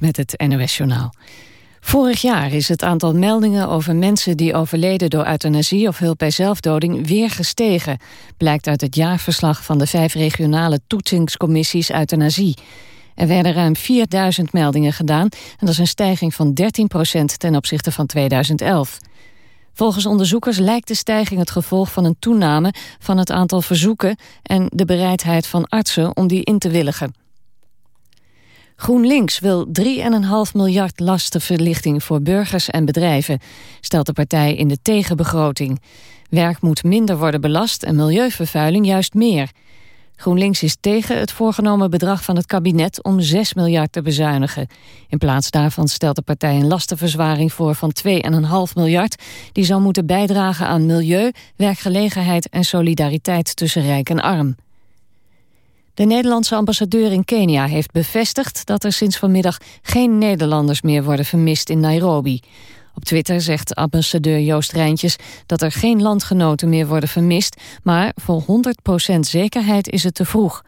met het NOS-journaal. Vorig jaar is het aantal meldingen over mensen die overleden door euthanasie of hulp bij zelfdoding weer gestegen, blijkt uit het jaarverslag van de vijf regionale toetsingscommissies euthanasie. Er werden ruim 4000 meldingen gedaan en dat is een stijging van 13% ten opzichte van 2011. Volgens onderzoekers lijkt de stijging het gevolg van een toename van het aantal verzoeken en de bereidheid van artsen om die in te willigen. GroenLinks wil 3,5 miljard lastenverlichting voor burgers en bedrijven, stelt de partij in de tegenbegroting. Werk moet minder worden belast en milieuvervuiling juist meer. GroenLinks is tegen het voorgenomen bedrag van het kabinet om 6 miljard te bezuinigen. In plaats daarvan stelt de partij een lastenverzwaring voor van 2,5 miljard... die zou moeten bijdragen aan milieu, werkgelegenheid en solidariteit tussen rijk en arm. De Nederlandse ambassadeur in Kenia heeft bevestigd dat er sinds vanmiddag geen Nederlanders meer worden vermist in Nairobi. Op Twitter zegt ambassadeur Joost Rijntjes dat er geen landgenoten meer worden vermist, maar voor 100% zekerheid is het te vroeg.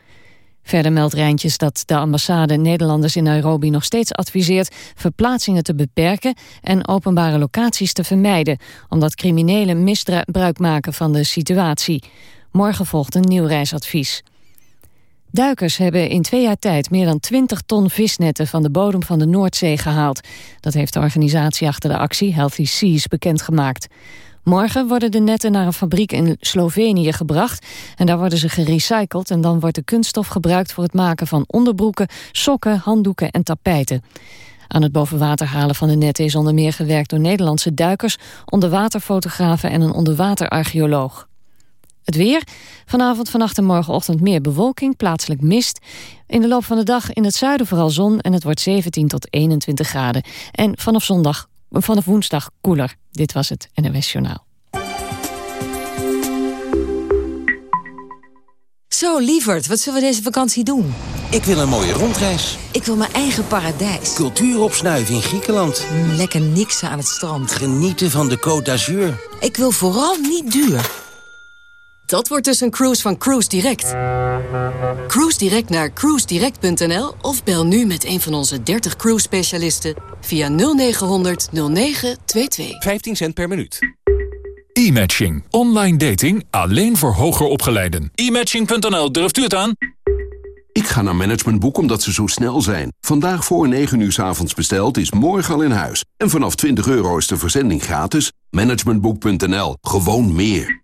Verder meldt Rijntjes dat de ambassade Nederlanders in Nairobi nog steeds adviseert verplaatsingen te beperken en openbare locaties te vermijden, omdat criminelen misbruik maken van de situatie. Morgen volgt een nieuw reisadvies. Duikers hebben in twee jaar tijd meer dan 20 ton visnetten van de bodem van de Noordzee gehaald. Dat heeft de organisatie achter de actie Healthy Seas bekendgemaakt. Morgen worden de netten naar een fabriek in Slovenië gebracht... en daar worden ze gerecycled en dan wordt de kunststof gebruikt... voor het maken van onderbroeken, sokken, handdoeken en tapijten. Aan het bovenwater halen van de netten is onder meer gewerkt door Nederlandse duikers... onderwaterfotografen en een onderwaterarcheoloog. Het weer. Vanavond, vannacht en morgenochtend meer bewolking, plaatselijk mist. In de loop van de dag in het zuiden vooral zon en het wordt 17 tot 21 graden. En vanaf zondag, vanaf woensdag koeler. Dit was het NOS Journaal. Zo, lieverd, wat zullen we deze vakantie doen? Ik wil een mooie rondreis. Ik wil mijn eigen paradijs. Cultuur opsnuiven in Griekenland. Mm, lekker niksen aan het strand. Genieten van de Côte d'Azur. Ik wil vooral niet duur. Dat wordt dus een cruise van Cruise Direct. Cruise Direct naar cruisedirect.nl of bel nu met een van onze 30 cruise specialisten via 0900 0922. 15 cent per minuut. E-matching. Online dating alleen voor hoger opgeleiden. E-matching.nl, durft u het aan? Ik ga naar Managementboek omdat ze zo snel zijn. Vandaag voor 9 uur s avonds besteld is morgen al in huis. En vanaf 20 euro is de verzending gratis. Managementboek.nl. Gewoon meer.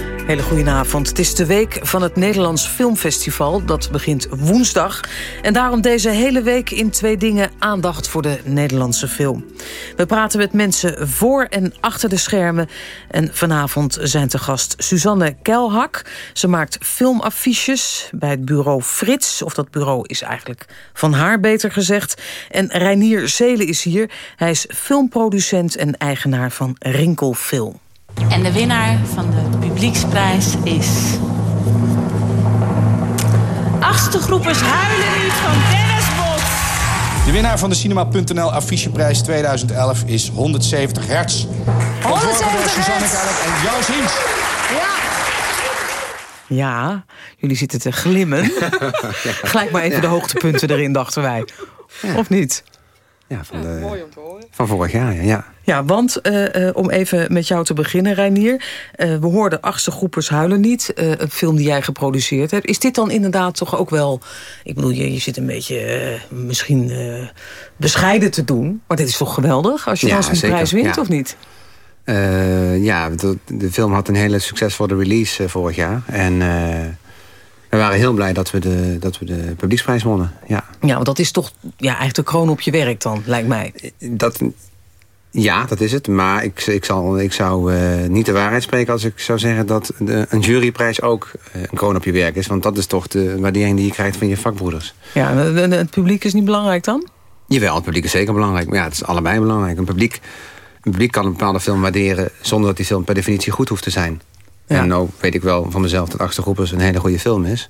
Hele goedenavond. Het is de week van het Nederlands Filmfestival. Dat begint woensdag. En daarom deze hele week in twee dingen aandacht voor de Nederlandse film. We praten met mensen voor en achter de schermen. En vanavond zijn te gast Suzanne Kelhak. Ze maakt filmaffiches bij het bureau Frits. Of dat bureau is eigenlijk van haar, beter gezegd. En Reinier Zelen is hier. Hij is filmproducent en eigenaar van Rinkel Film. En de winnaar van de publieksprijs is... Achtste groepers Huilen niet van Dennis Bos. De winnaar van de Cinema.nl afficheprijs 2011 is 170 hertz. 170 Suzanne Kelk en Joost Hiens. Ja. Ja, jullie zitten te glimmen. Gelijk maar even de hoogtepunten erin, dachten wij. Of niet? Ja, van, de, van vorig jaar, ja. Ja, want uh, uh, om even met jou te beginnen, Reinier. Uh, we hoorden Achtste Groepers Huilen Niet, een film die jij geproduceerd hebt. Is dit dan inderdaad toch ook wel... Ik bedoel, je, je zit een beetje misschien bescheiden te doen. Maar dit is toch geweldig als je ja, een prijs wint, ja. of niet? ja, de, de, film had een hele succesvolle release vorig jaar. En we waren heel blij dat we de, dat we de publieksprijs wonnen. Ja, ja want dat is toch ja, eigenlijk de kroon op je werk dan, lijkt mij. Dat, ja, dat is het. Maar ik, ik, zal, ik zou uh, niet de waarheid spreken als ik zou zeggen... dat de, een juryprijs ook uh, een kroon op je werk is. Want dat is toch de waardering die je krijgt van je vakbroeders. Ja, het publiek is niet belangrijk dan? Jawel, het publiek is zeker belangrijk. Maar ja, het is allebei belangrijk. Een publiek, een publiek kan een bepaalde film waarderen... zonder dat die film per definitie goed hoeft te zijn. Ja. En nou weet ik wel van mezelf dat Achtergroepers een hele goede film is.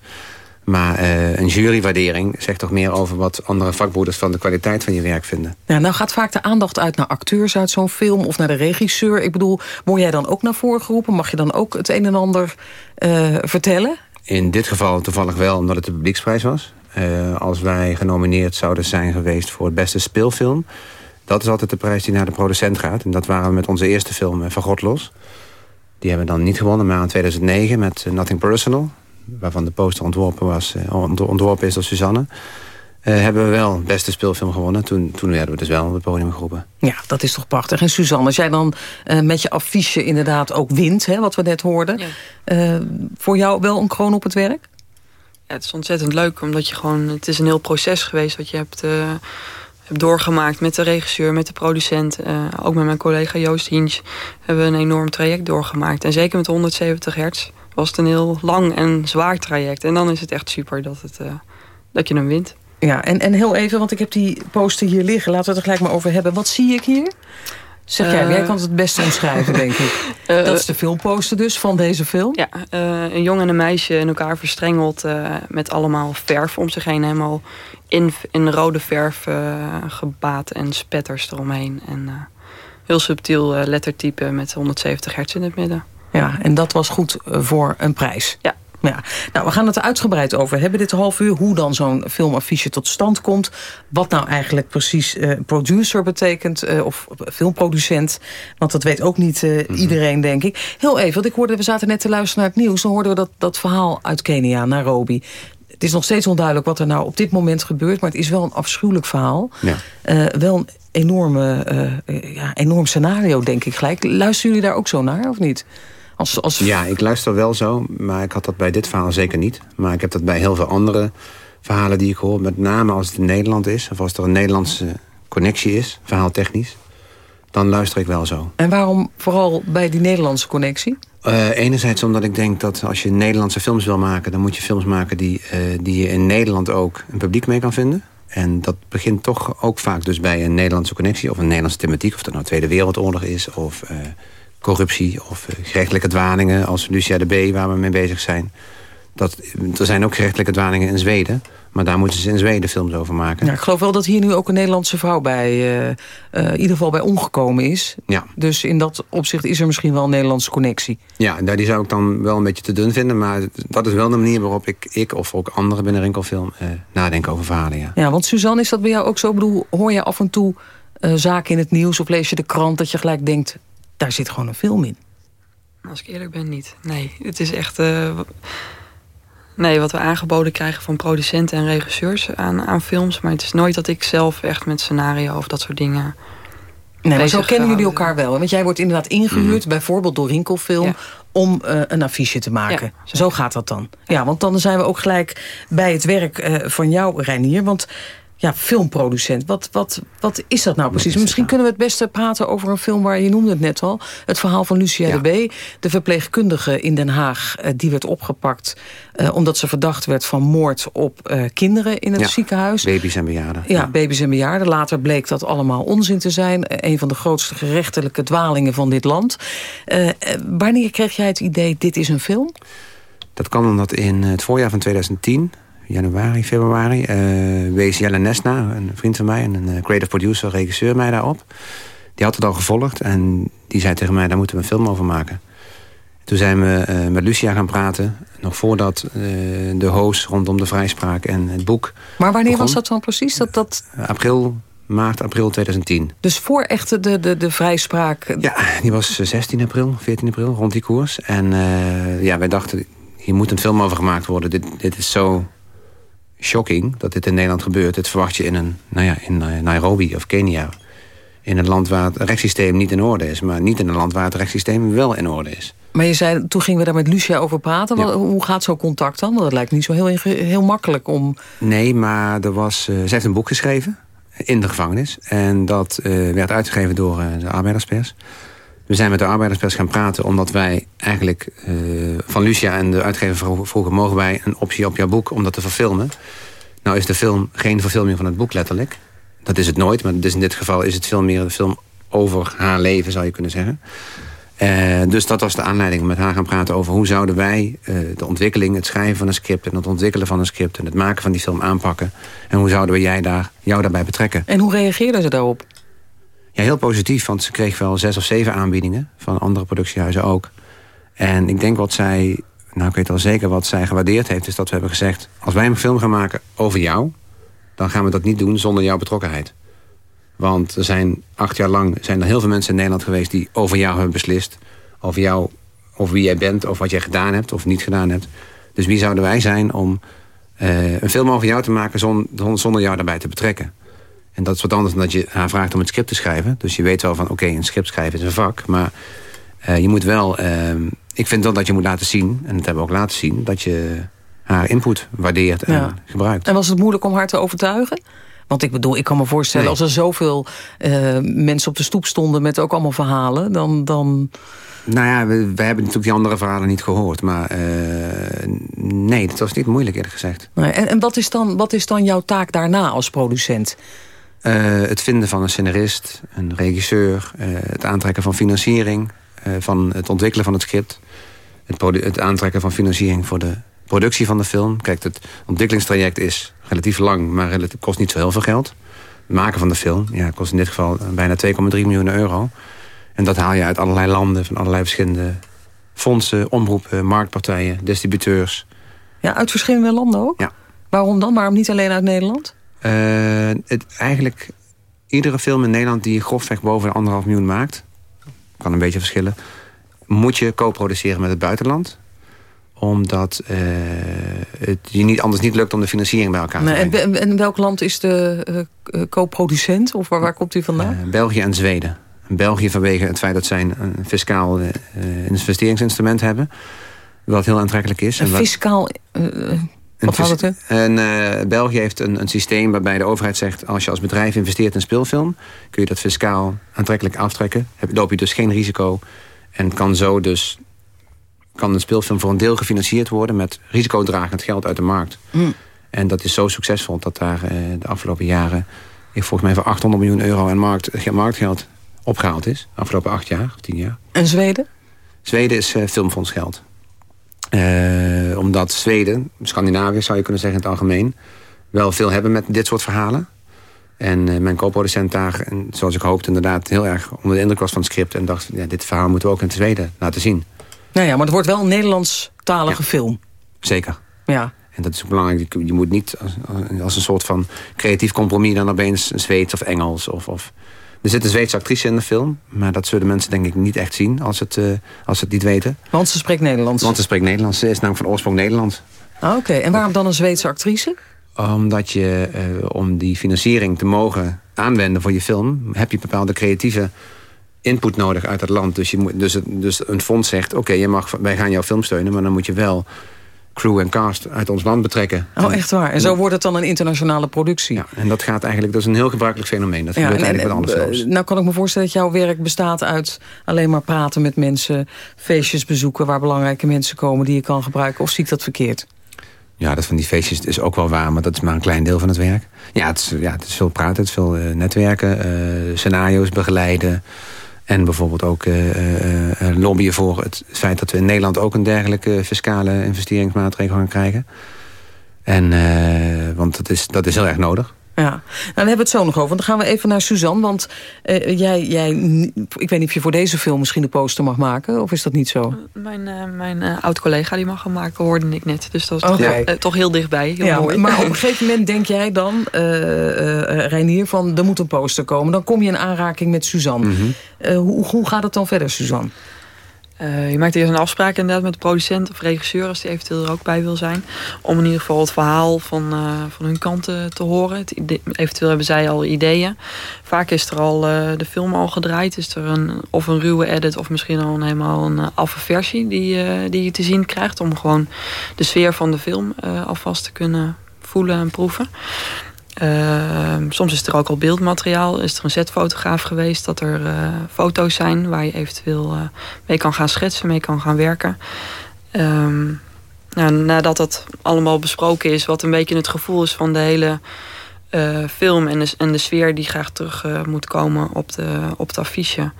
Maar uh, een jurywaardering zegt toch meer over wat andere vakbroeders van de kwaliteit van je werk vinden. Ja, nou gaat vaak de aandacht uit naar acteurs uit zo'n film of naar de regisseur. Ik bedoel, word jij dan ook naar voren geroepen? Mag je dan ook het een en ander uh, vertellen? In dit geval toevallig wel, omdat het de publieksprijs was. Uh, als wij genomineerd zouden zijn geweest voor het beste speelfilm... dat is altijd de prijs die naar de producent gaat. En dat waren we met onze eerste film, Van God Los. Die hebben we dan niet gewonnen, maar in 2009 met Nothing Personal waarvan de poster ontworpen, was, ontworpen is door Suzanne... Uh, hebben we wel beste speelfilm gewonnen. Toen, toen werden we dus wel op het podium geroepen. Ja, dat is toch prachtig. En Suzanne, als jij dan uh, met je affiche inderdaad ook wint... Hè, wat we net hoorden... Ja. Uh, voor jou wel een kroon op het werk? Ja, het is ontzettend leuk, omdat je gewoon... Het is een heel proces geweest wat je hebt, hebt doorgemaakt... met de regisseur, met de producent. ook met mijn collega Joost Hinch hebben we een enorm traject doorgemaakt. En zeker met 170 hertz was het een heel lang en zwaar traject. En dan is het echt super dat, het, uh, dat je hem wint. Ja, en, en heel even, want ik heb die poster hier liggen. Laten we het er gelijk maar over hebben. Wat zie ik hier? Zeg jij, uh, jij kan het het beste omschrijven, denk ik. Uh, dat is de filmposter dus, van deze film? Ja, uh, een jongen en een meisje in elkaar verstrengeld... met allemaal verf om zich heen. Helemaal in, in rode verf gebaat en spetters eromheen. En heel subtiel lettertype met 170 hertz in het midden. Ja, en dat was goed voor een prijs. Ja. Ja, nou, we gaan het er uitgebreid over hebben dit half uur. Hoe dan zo'n filmaffiche tot stand komt. Wat nou eigenlijk precies uh, producer betekent. Uh, of filmproducent. Want dat weet ook niet uh, mm -hmm. iedereen, denk ik. Heel even, want ik hoorde, we zaten net te luisteren naar het nieuws. Dan hoorden we dat, dat verhaal uit Kenia, Nairobi. Het is nog steeds onduidelijk wat er nou op dit moment gebeurt. Maar het is wel een afschuwelijk verhaal. Ja. wel een enorme, ja, enorm scenario, denk ik gelijk. Luisteren jullie daar ook zo naar, of niet? Als, als... Ja, ik luister wel zo, maar ik had dat bij dit verhaal zeker niet. Maar ik heb dat bij heel veel andere verhalen die ik hoor. Met name als het in Nederland is, of als er een Nederlandse connectie is, verhaaltechnisch. Dan luister ik wel zo. En waarom vooral bij die Nederlandse connectie? Uh, enerzijds omdat ik denk dat als je Nederlandse films wil maken... dan moet je films maken die, uh, die je in Nederland ook een publiek mee kan vinden. En dat begint toch ook vaak dus bij een Nederlandse connectie... of een Nederlandse thematiek, of dat nou Tweede Wereldoorlog is... of uh, corruptie of gerechtelijke dwalingen als Lucia de B... waar we mee bezig zijn. Dat, er zijn ook gerechtelijke dwalingen in Zweden... maar daar moeten ze in Zweden films over maken. Ja, ik geloof wel dat hier nu ook een Nederlandse vrouw bij... Uh, uh, in ieder geval bij omgekomen is. Ja. Dus in dat opzicht is er misschien wel een Nederlandse connectie. Ja, die zou ik dan wel een beetje te dun vinden... maar dat is wel de manier waarop ik, ik of ook anderen binnen Rinkelfilm... Uh, nadenken over verhalen, ja. Ja, want Suzanne, is dat bij jou ook zo? Ik bedoel, hoor je af en toe zaken in het nieuws... of lees je de krant dat je gelijk denkt daar zit gewoon een film in. Als ik eerlijk ben, niet. Nee, het is echt... Uh, nee, wat we aangeboden krijgen van producenten en regisseurs aan, aan films. Maar het is nooit dat ik zelf echt met scenario of dat soort dingen... Nee, maar zo kennen jullie elkaar wel. Want jij wordt inderdaad ingehuurd, mm. bijvoorbeeld door Rinkelfilm... Ja. om uh, een affiche te maken. Ja, zo gaat dat dan. Ja. ja. want dan zijn we ook gelijk bij het werk uh, van jou, Reinier. Want ja, filmproducent. Wat, wat, wat is dat nou precies? Misschien kunnen we het beste praten over een film waar je noemde het net al. Het verhaal van Lucia ja. de B. De verpleegkundige in Den Haag. Uh, die werd opgepakt uh, omdat ze verdacht werd van moord op uh, kinderen in het ja, ziekenhuis. Baby's en bejaarden. Ja, baby's en bejaarden. Later bleek dat allemaal onzin te zijn. een van de grootste gerechtelijke dwalingen van dit land. wanneer kreeg jij het idee, dit is een film? Dat kwam omdat in het voorjaar van 2010 januari, februari... Uh, wees Jelle Nesna, een vriend van mij... en een creative producer, regisseur, mij daarop. Die had het al gevolgd en die zei tegen mij... daar moeten we een film over maken. Toen zijn we uh, met Lucia gaan praten. Nog voordat uh, de host rondom de vrijspraak en het boek Maar wanneer begon. was dat dan precies? Dat, dat... april, maart, april 2010. Dus voor echt de, de, de vrijspraak? Ja, die was 16 april, 14 april, rond die koers. En ja, wij dachten, hier moet een film over gemaakt worden. Dit, dit is zo shocking dat dit in Nederland gebeurt. Dit verwacht je in, een, nou ja, in Nairobi of Kenia. In een land waar het rechtssysteem niet in orde is. Maar niet in een land waar het rechtssysteem wel in orde is. Maar je zei, toen gingen we daar met Lucia over praten. Hoe gaat zo'n contact dan? Want het lijkt niet zo heel, heel makkelijk om... Nee, maar er was, uh, ze heeft een boek geschreven in de gevangenis. En dat uh, werd uitgegeven door uh, de arbeiderspers. We zijn met de arbeiderspers gaan praten omdat wij eigenlijk van Lucia en de uitgever vroegen... mogen wij een optie op jouw boek om dat te verfilmen. Nou is de film geen verfilming van het boek letterlijk. Dat is het nooit, maar dus in dit geval is het veel meer een film over haar leven, zou je kunnen zeggen. Uh, dus dat was de aanleiding om met haar gaan praten over hoe zouden wij uh, de ontwikkeling, het schrijven van een script en het ontwikkelen van een script en het maken van die film aanpakken. En hoe zouden we jij daar, jou daarbij betrekken. En hoe reageerden ze daarop? Ja, heel positief, want ze kreeg wel zes of zeven aanbiedingen van andere productiehuizen ook. En ik denk wat zij, nou ik weet al zeker wat zij gewaardeerd heeft, is dat we hebben gezegd: als wij een film gaan maken over jou, dan gaan we dat niet doen zonder jouw betrokkenheid. Want er zijn acht jaar lang zijn er heel veel mensen in Nederland geweest... die over jou hebben beslist. Over jou, over wie jij bent, of wat jij gedaan hebt of niet gedaan hebt. Dus wie zouden wij zijn om uh, een film over jou te maken... Zonder jou daarbij te betrekken? En dat is wat anders dan dat je haar vraagt om het script te schrijven. Dus je weet wel van, oké, een script schrijven is een vak. Maar uh, je moet wel... Uh, ik vind dan dat je moet laten zien, en dat hebben we ook laten zien... dat je haar input waardeert en ja. gebruikt. En was het moeilijk om haar te overtuigen? Want ik bedoel, ik kan me voorstellen... als er zoveel uh, mensen op de stoep stonden met ook allemaal verhalen... dan... dan... Nou ja, we, we, hebben natuurlijk die andere verhalen niet gehoord. Maar uh, nee, dat was niet moeilijk eerlijk gezegd. Nee, en en wat, is dan, wat is dan jouw taak daarna als producent? Uh, het vinden van een scenarist, een regisseur... het aantrekken van financiering... van het ontwikkelen van het script... Het, het aantrekken van financiering voor de productie van de film. Kijk, het ontwikkelingstraject is relatief lang, maar het kost niet zo heel veel geld. Het maken van de film ja, kost in dit geval bijna 2,3 miljoen euro. En dat haal je uit allerlei landen, van allerlei verschillende fondsen, omroepen, marktpartijen, distributeurs. Ja, uit verschillende landen ook? Ja. Waarom dan? Waarom niet alleen uit Nederland? Uh, het, eigenlijk, iedere film in Nederland die grofweg boven de anderhalf miljoen maakt... kan een beetje verschillen... moet je co-produceren met het buitenland omdat uh, het je niet, anders niet lukt om de financiering bij elkaar te brengen. En, en welk land is de uh, co-producent? Of waar, waar komt u vandaan? Uh, België en Zweden. België vanwege het feit dat zij een fiscaal investeringsinstrument hebben. Wat heel aantrekkelijk is. Een fiscaal... Wat houdt het En België heeft een, een systeem waarbij de overheid zegt... als je als bedrijf investeert in speelfilm... kun je dat fiscaal aantrekkelijk aftrekken. Heb, loop je dus geen risico. En kan zo dus kan een speelfilm voor een deel gefinancierd worden... met risicodragend geld uit de markt. Mm. En dat is zo succesvol dat daar eh, de afgelopen jaren... Ik volgens mij voor 800 miljoen euro aan markt, marktgeld opgehaald is. De afgelopen acht jaar of tien jaar. En Zweden? Zweden is uh, filmfondsgeld. Uh, omdat Zweden, Scandinavië zou je kunnen zeggen in het algemeen... wel veel hebben met dit soort verhalen. En uh, mijn co-producent daar, en zoals ik hoopte, inderdaad heel erg onder de indruk was van het script... en dacht, ja, dit verhaal moeten we ook in Zweden laten zien. Nou ja, maar het wordt wel een Nederlandstalige film. Zeker. Ja. En dat is ook belangrijk. Je moet niet als, als een soort van creatief compromis... dan opeens Zweeds of Engels. Of, of... Er zit een Zweedse actrice in de film. Maar dat zullen mensen denk ik niet echt zien als, het, uh, als ze het niet weten. Want ze spreekt Nederlands? Want ze spreekt Nederlands. Ze is namelijk van oorsprong Nederlands. Ah, Oké, en waarom dan een Zweedse actrice? Omdat je, uh, om die financiering te mogen aanwenden voor je film... heb je bepaalde creatieve input nodig uit het land. Dus, je moet, dus, dus een fonds zegt, oké, je mag, wij gaan jouw film steunen... maar dan moet je wel crew en cast uit ons land betrekken. Oh, echt waar? En zo wordt het dan een internationale productie? Ja, en dat gaat eigenlijk, dat is een heel gebruikelijk fenomeen. Dat gebeurt eigenlijk met alle films. Nou kan ik me voorstellen dat jouw werk bestaat uit alleen maar praten met mensen... feestjes bezoeken waar belangrijke mensen komen die je kan gebruiken. Of zie ik dat verkeerd? Ja, dat van die feestjes is ook wel waar, maar dat is maar een klein deel van het werk. Ja, het is, ja, het is veel praten, het is veel uh, netwerken, uh, scenario's begeleiden... En bijvoorbeeld ook uh, lobbyen voor het feit dat we in Nederland ook een dergelijke fiscale investeringsmaatregel gaan krijgen. En, want dat is, dat is heel erg nodig. Ja, nou, dan hebben we het zo nog over. Want dan gaan we even naar Suzanne. Want uh, jij, jij, ik weet niet of je voor deze film misschien de poster mag maken. Of is dat niet zo? Mijn, uh, mijn uh, oud-collega die mag hem maken, hoorde ik net. Dus dat is okay. toch, toch, heel dichtbij. Heel ja, mooi. Maar op een gegeven moment denk jij dan, Reinier, van er moet een poster komen. Dan kom je in aanraking met Suzanne. Mm -hmm. hoe, hoe gaat het dan verder, Suzanne? Uh, je maakt eerst een afspraak inderdaad met de producent of regisseur... als die eventueel er ook bij wil zijn. Om in ieder geval het verhaal van, uh, van hun kant te, horen. Eventueel hebben zij al ideeën. Vaak is er al uh, de film al gedraaid. Is er een, of een ruwe edit of misschien al een, helemaal een affe versie... Die, die je te zien krijgt. Om gewoon de sfeer van de film alvast te kunnen voelen en proeven. Uh, soms is er ook al beeldmateriaal. Is er een setfotograaf geweest dat er uh, foto's zijn waar je eventueel uh, mee kan gaan schetsen, mee kan gaan werken. Um, nou, nadat dat allemaal besproken is, wat een beetje het gevoel is van de hele eh, film en de, en de sfeer die graag terug moet komen op, de, op het affiche.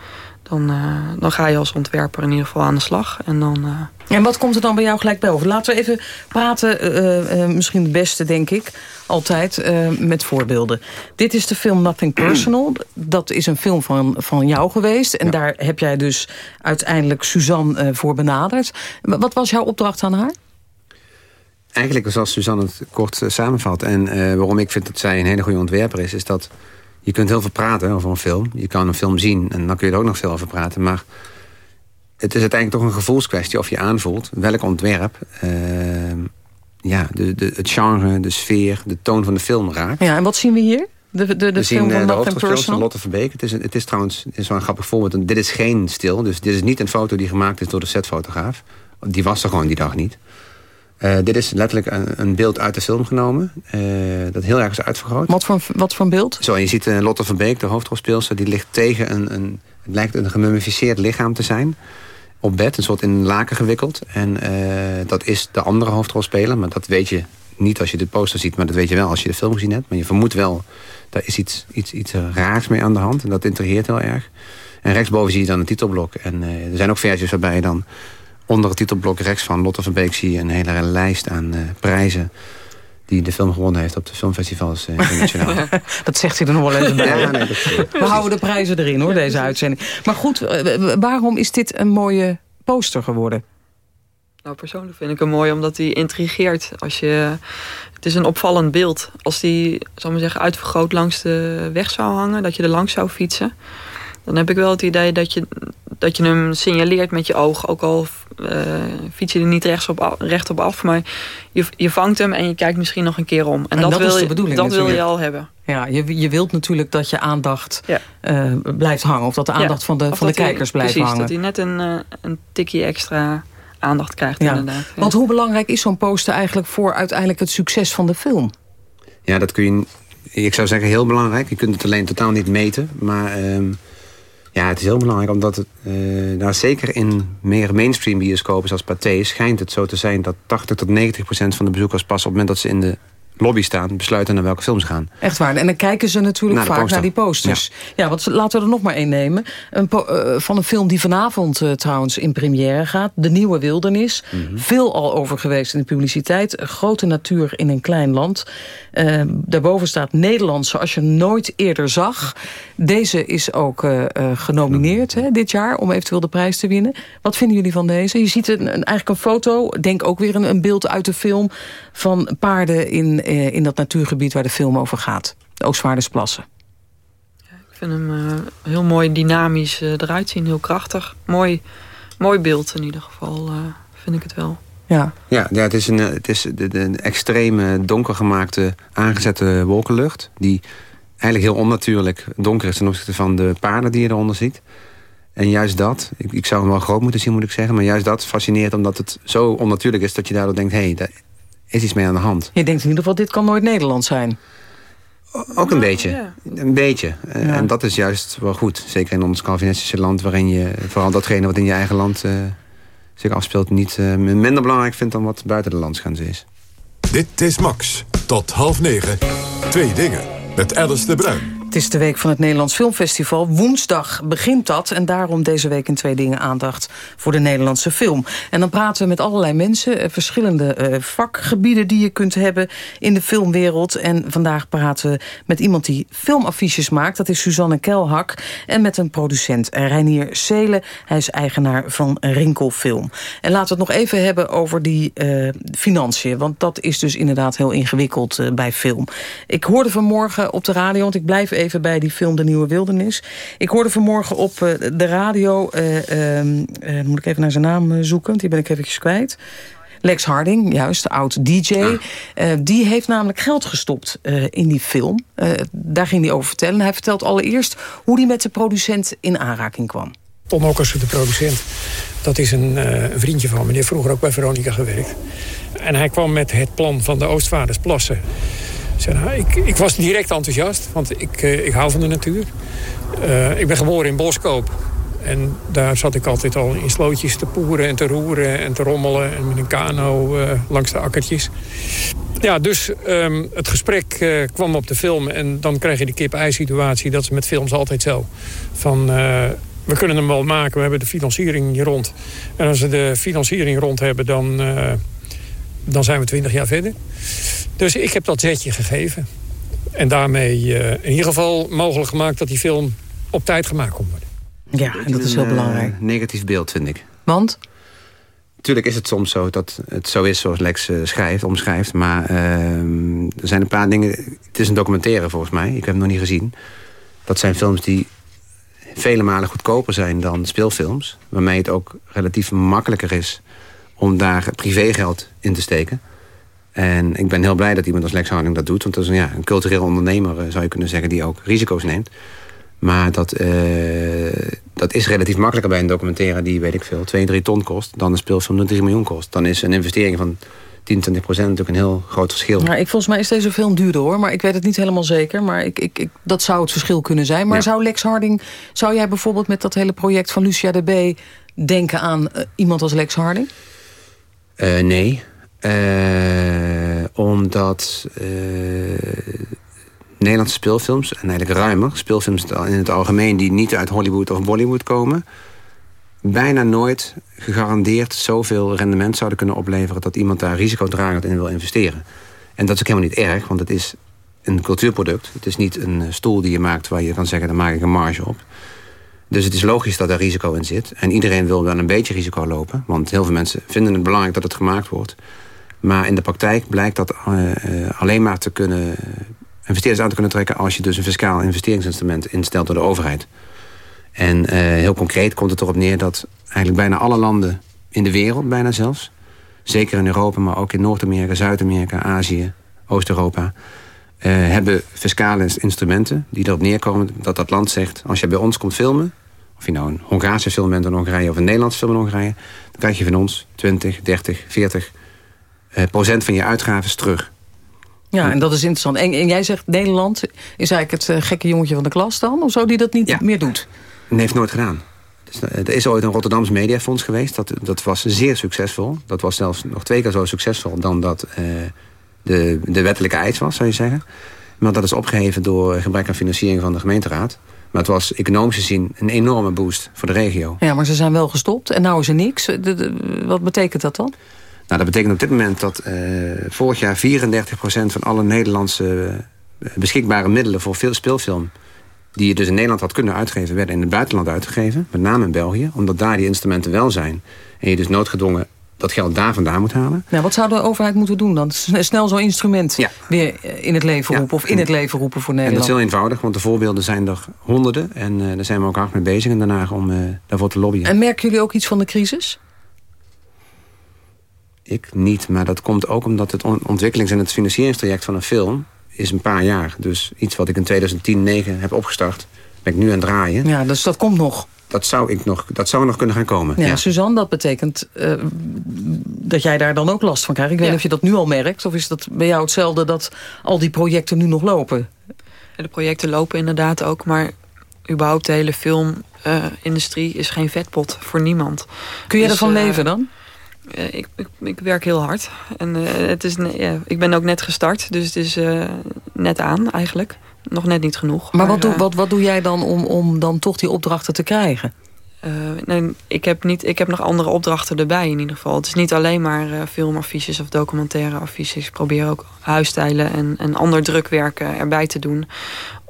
Dan, dan ga je als ontwerper in ieder geval aan de slag. En dan en wat komt er dan bij jou gelijk boven? Laten we even praten, uh, uh, misschien het beste denk ik, altijd uh, met voorbeelden. Dit is de film Nothing Personal. Dat is een film van, van jou geweest. En ja. daar heb jij dus uiteindelijk Suzanne voor benaderd. Wat was jouw opdracht aan haar? Eigenlijk zoals Suzanne het kort samenvat. En waarom ik vind dat zij een hele goede ontwerper is... is dat je kunt heel veel praten over een film. Je kan een film zien en dan kun je er ook nog veel over praten. Maar het is uiteindelijk toch een gevoelskwestie of je aanvoelt welk ontwerp uh, ja, de, de, het genre, de sfeer, de toon van de film raakt. Ja, en wat zien we hier? De, de, de we film zien van de hoofdrolspeelster van Lotte Verbeek. Het is, het is trouwens een grappig voorbeeld. Dit is geen stil, dus dit is niet een foto die gemaakt is door de setfotograaf. Die was er gewoon die dag niet. Uh, dit is letterlijk een, een, beeld uit de film genomen. Uh, dat heel erg is uitvergroot. Wat voor, wat voor een beeld? Zo, je ziet uh, Lotte Verbeek, de hoofdrolspeelster... die ligt tegen een, een... Het lijkt een gemummificeerd lichaam te zijn op bed, een soort in laken gewikkeld. En dat is de andere hoofdrolspeler, maar dat weet je niet als je de poster ziet... maar dat weet je wel als je de film gezien hebt. Maar je vermoedt wel, daar is iets, iets, iets raars mee aan de hand. En dat intrigeert heel erg. En rechtsboven zie je dan een titelblok. En er zijn ook versies waarbij je dan onder het titelblok rechts van Lotte van Beek... zie je een hele lijst aan uh, prijzen die de film gewonnen heeft op de filmfestivals uh, internationaal. dat zegt hij er nog wel even bij. Ja, nee, We houden de prijzen erin hoor, deze uitzending. Maar goed, uh, waarom is dit een mooie poster geworden? Nou, persoonlijk vind ik hem mooi omdat hij intrigeert. Als je, het is een opvallend beeld. Als die, zal maar zeggen, uitvergroot langs de weg zou hangen... dat je er langs zou fietsen... dan heb ik wel het idee dat je, dat je hem signaleert met je oog. Ook al uh, fiets je er niet rechts op, rechtop af. Maar je, je vangt hem en je kijkt misschien nog een keer om. En, en dat, dat, wil, is de bedoeling dat wil je al hebben. Ja, je, je wilt natuurlijk dat je aandacht ja. uh, blijft hangen. Of dat de aandacht ja, van de, van de kijkers blijft precies, hangen. dat hij net een, uh, een tikje extra aandacht krijgt ja. inderdaad. Want hoe belangrijk is zo'n poster eigenlijk... voor uiteindelijk het succes van de film? Ja, dat kun je... Ik zou zeggen heel belangrijk. Je kunt het alleen totaal niet meten. Maar... Um, ja, het is heel belangrijk omdat het, uh, nou, zeker in meer mainstream bioscopen zoals Pathé... schijnt het zo te zijn dat 80 tot 90 procent van de bezoekers pas op het moment dat ze in de lobby staan... besluiten naar welke films gaan. Echt waar. En dan kijken ze natuurlijk naar vaak poster. naar die posters. Ja, ja want laten we er nog maar één nemen. Een uh, van een film die vanavond uh, trouwens in première gaat. De Nieuwe Wildernis. Mm -hmm. Veel al over geweest in de publiciteit. Grote natuur in een klein land. Uh, daarboven staat Nederland zoals je nooit eerder zag. Deze is ook genomineerd hè, dit jaar om eventueel de prijs te winnen. Wat vinden jullie van deze? Je ziet een, een, eigenlijk een foto, denk ook weer een, een beeld uit de film... van paarden in in dat natuurgebied waar de film over gaat. De Oostvaardersplassen. Ja, ik vind hem uh, heel mooi dynamisch uh, eruit zien. Heel krachtig. Mooi, mooi beeld in ieder geval, uh, vind ik het wel. Ja, ja, ja het is een, het is de, de extreme donker gemaakte aangezette wolkenlucht... die eigenlijk heel onnatuurlijk donker is ten opzichte van de paarden die je eronder ziet. En juist dat, ik, ik zou hem wel groot moeten zien moet ik zeggen... maar juist dat fascineert omdat het zo onnatuurlijk is dat je daardoor denkt... hé, hey, is iets mee aan de hand. Je denkt in ieder geval, dit kan nooit Nederland zijn. Ook een beetje. Ja. Een beetje. Ja. En dat is juist wel goed. Zeker in ons Calvinistische land... waarin je vooral datgene wat in je eigen land uh, zich afspeelt... niet uh, minder belangrijk vindt dan wat buiten de landsgrenzen is. Dit is Max. Tot half negen. Twee dingen. Met Alice de Bruin. Het is de week van het Nederlands Filmfestival. Woensdag begint dat en daarom deze week in twee dingen aandacht voor de Nederlandse film. En dan praten we met allerlei mensen, eh, verschillende uh, vakgebieden die je kunt hebben in de filmwereld. En vandaag praten we met iemand die filmaffiches maakt, dat is Suzanne Kelhak. En met een producent, Reinier Seelen. Hij is eigenaar van Rinkelfilm. En laten we het nog even hebben over die financiën, want dat is dus inderdaad heel ingewikkeld bij film. Ik hoorde vanmorgen op de radio, want ik blijf bij die film De Nieuwe Wildernis. Ik hoorde vanmorgen op uh, de radio... Uh, uh, moet ik even naar zijn naam zoeken, want die ben ik eventjes kwijt. Lex Harding, juist, de oud-DJ. Ah. die heeft namelijk geld gestopt in die film. daar ging hij over vertellen. Hij vertelt allereerst hoe hij met de producent in aanraking kwam. Ton Okkers, de producent, dat is een, een vriendje van me. Die heeft vroeger ook bij Veronica gewerkt. En hij kwam met het plan van de Oostvaardersplassen. Nou, ik, ik, was direct enthousiast, want ik, uh, ik hou van de natuur. Uh, ik ben geboren in Boskoop. En daar zat ik altijd al in slootjes te poeren en te roeren en te rommelen. En met een kano uh, langs de akkertjes. Ja, dus um, het gesprek kwam op de film. En dan krijg je de kip-ei-situatie. Dat is met films altijd zo. Van, we kunnen hem wel maken, we hebben de financiering rond. En als we de financiering rond hebben, dan, dan zijn we twintig jaar verder. Dus ik heb dat zetje gegeven. En daarmee uh, in ieder geval mogelijk gemaakt dat die film op tijd gemaakt kon worden. Ja, en dat is heel belangrijk. Uh, negatief beeld, vind ik. Want? Natuurlijk is het soms zo dat het zo is zoals Lex uh, schrijft, omschrijft. Maar ehm, er zijn een paar dingen... Het is een documentaire volgens mij. Ik heb hem nog niet gezien. Dat zijn films die vele malen goedkoper zijn dan speelfilms. Waarmee het ook relatief makkelijker is om daar privégeld in te steken. En ik ben heel blij dat iemand als Lex Harding dat doet. Want dat is een, ja, een cultureel ondernemer, eh, zou je kunnen zeggen... die ook risico's neemt. Maar dat, uh, dat is relatief makkelijker bij een documentaire... die, weet ik veel, 2, 3 ton kost... dan een speelfilm die 3 miljoen kost. Dan is een investering van 10, 20 procent natuurlijk een heel groot verschil. Nou, ik, volgens mij is deze film duurder hoor, maar ik weet het niet helemaal zeker. Maar ik, ik, ik dat zou het verschil kunnen zijn. Maar ja. zou Lex Harding, zou jij bijvoorbeeld met dat hele project van Lucia de B... denken aan uh, iemand als Lex Harding? Uh, nee, uh, omdat uh, Nederlandse speelfilms, en eigenlijk ruimer... speelfilms in het algemeen die niet uit Hollywood of Bollywood komen... bijna nooit gegarandeerd zoveel rendement zouden kunnen opleveren... dat iemand daar risicodragend in wil investeren. En dat is ook helemaal niet erg, want het is een cultuurproduct. Het is niet een stoel die je maakt waar je kan zeggen... daar maak ik een marge op. Dus het is logisch dat daar risico in zit. En iedereen wil wel een beetje risico lopen. Want heel veel mensen vinden het belangrijk dat het gemaakt wordt. Maar in de praktijk blijkt dat uh, alleen maar te kunnen... investeerders aan te kunnen trekken... als je dus een fiscaal investeringsinstrument instelt door de overheid. En uh, heel concreet komt het erop neer dat eigenlijk bijna alle landen in de wereld, bijna zelfs... zeker in Europa, maar ook in Noord-Amerika, Zuid-Amerika, Azië, Oost-Europa... Hebben fiscale instrumenten die erop neerkomen dat dat land zegt... als je bij ons komt filmen, of je nou een Hongaarse film bent in Hongarije... of een Nederlandse film in Hongarije... dan krijg je van ons 20, 30, 40 uh, procent van je uitgaven terug. Ja, en dat is interessant. En, en, jij zegt Nederland is eigenlijk het uh, gekke jongetje van de klas dan? Of zo die dat niet ja. meer doet? Nee, heeft nooit gedaan. Dus, er is ooit een Rotterdams Mediafonds geweest. Dat, dat was zeer succesvol. Dat was zelfs nog twee keer zo succesvol dan dat uh, de, de wettelijke eis was, zou je zeggen. Maar dat is opgeheven door gebrek aan financiering van de gemeenteraad. Maar het was economisch gezien een enorme boost voor de regio. Ja, maar ze zijn wel gestopt en nou is er niks. De, de, wat betekent dat dan? Nou, dat betekent op dit moment dat uh, vorig jaar 34% van alle Nederlandse uh, beschikbare middelen voor veel speelfilm... die je dus in Nederland had kunnen uitgeven, werden in het buitenland uitgegeven. Met name in België, omdat daar die instrumenten wel zijn. En je dus noodgedwongen dat geld daar vandaan moet halen. Nou, wat zou de overheid moeten doen dan? Snel zo'n instrument ja. weer in het leven roepen ja. of in het leven roepen voor Nederland? En dat is heel eenvoudig, want de voorbeelden zijn er honderden. En uh, daar zijn we ook hard mee bezig en daarna om uh, daarvoor te lobbyen. En merken jullie ook iets van de crisis? Ik niet, maar dat komt ook omdat het ontwikkelings- en het financieringstraject van een film is een paar jaar. Dus iets wat ik in 2010-9 heb opgestart, ben ik nu aan het draaien. Ja, dus dat komt nog. Dat zou, ik nog, dat zou nog kunnen gaan komen. Ja, ja. Suzanne, dat betekent uh, dat jij daar dan ook last van krijgt. Ik weet niet of je dat nu al merkt. Of is dat bij jou hetzelfde dat al die projecten nu nog lopen? De projecten lopen inderdaad ook. Maar überhaupt de hele filmindustrie uh, is geen vetpot voor niemand. Kun je dus, ervan uh, leven dan? Uh, ik, ik, ik, werk heel hard. En uh, het is, ja, ik ben ook net gestart, dus het is uh, net aan eigenlijk. nog net niet genoeg. Maar, wat, doe, eh, wat, wat doe jij dan om, om dan toch die opdrachten te krijgen? Uh, nee, ik heb, niet, ik heb nog andere opdrachten erbij in ieder geval. Het is niet alleen maar uh, filmaffiches of documentaire affiches. Ik probeer ook huisstijlen en, en ander drukwerk erbij te doen.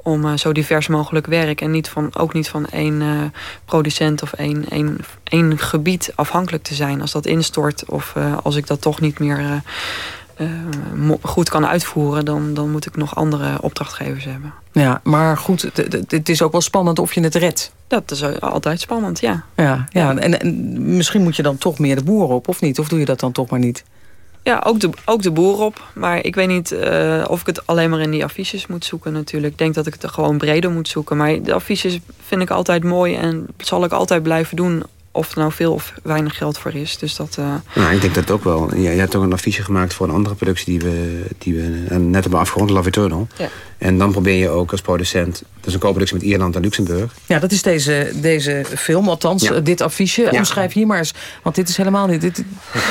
Om uh, zo divers mogelijk werk. En niet van, ook niet van één producent of één, één, één gebied afhankelijk te zijn. Als dat instort of als ik dat toch niet meer goed kan uitvoeren... Dan, dan moet ik nog andere opdrachtgevers hebben. Ja, maar goed, het is ook wel spannend of je het redt. Dat is altijd spannend, ja. Ja, ja. En, en, misschien moet je dan toch meer de boer op, of niet? Of doe je dat dan toch maar niet? Ja, ook de, ook de boer op. Maar ik weet niet uh, of ik het alleen maar in die affiches moet zoeken natuurlijk. Ik denk dat ik het gewoon breder moet zoeken. Maar de affiches vind ik altijd mooi en zal ik altijd blijven doen of er nou veel of weinig geld voor is. Dus dat, uh... Nou, ik denk dat ook wel. Ja, je hebt ook een affiche gemaakt voor een andere productie die we, die we net hebben afgerond, Love Eternal. Ja. En dan probeer je ook als producent... dat is een co-productie met Ierland en Luxemburg. Ja, dat is deze, deze film, althans ja. dit affiche. Ja. Omschrijf hier maar eens, want dit is helemaal niet... Dit...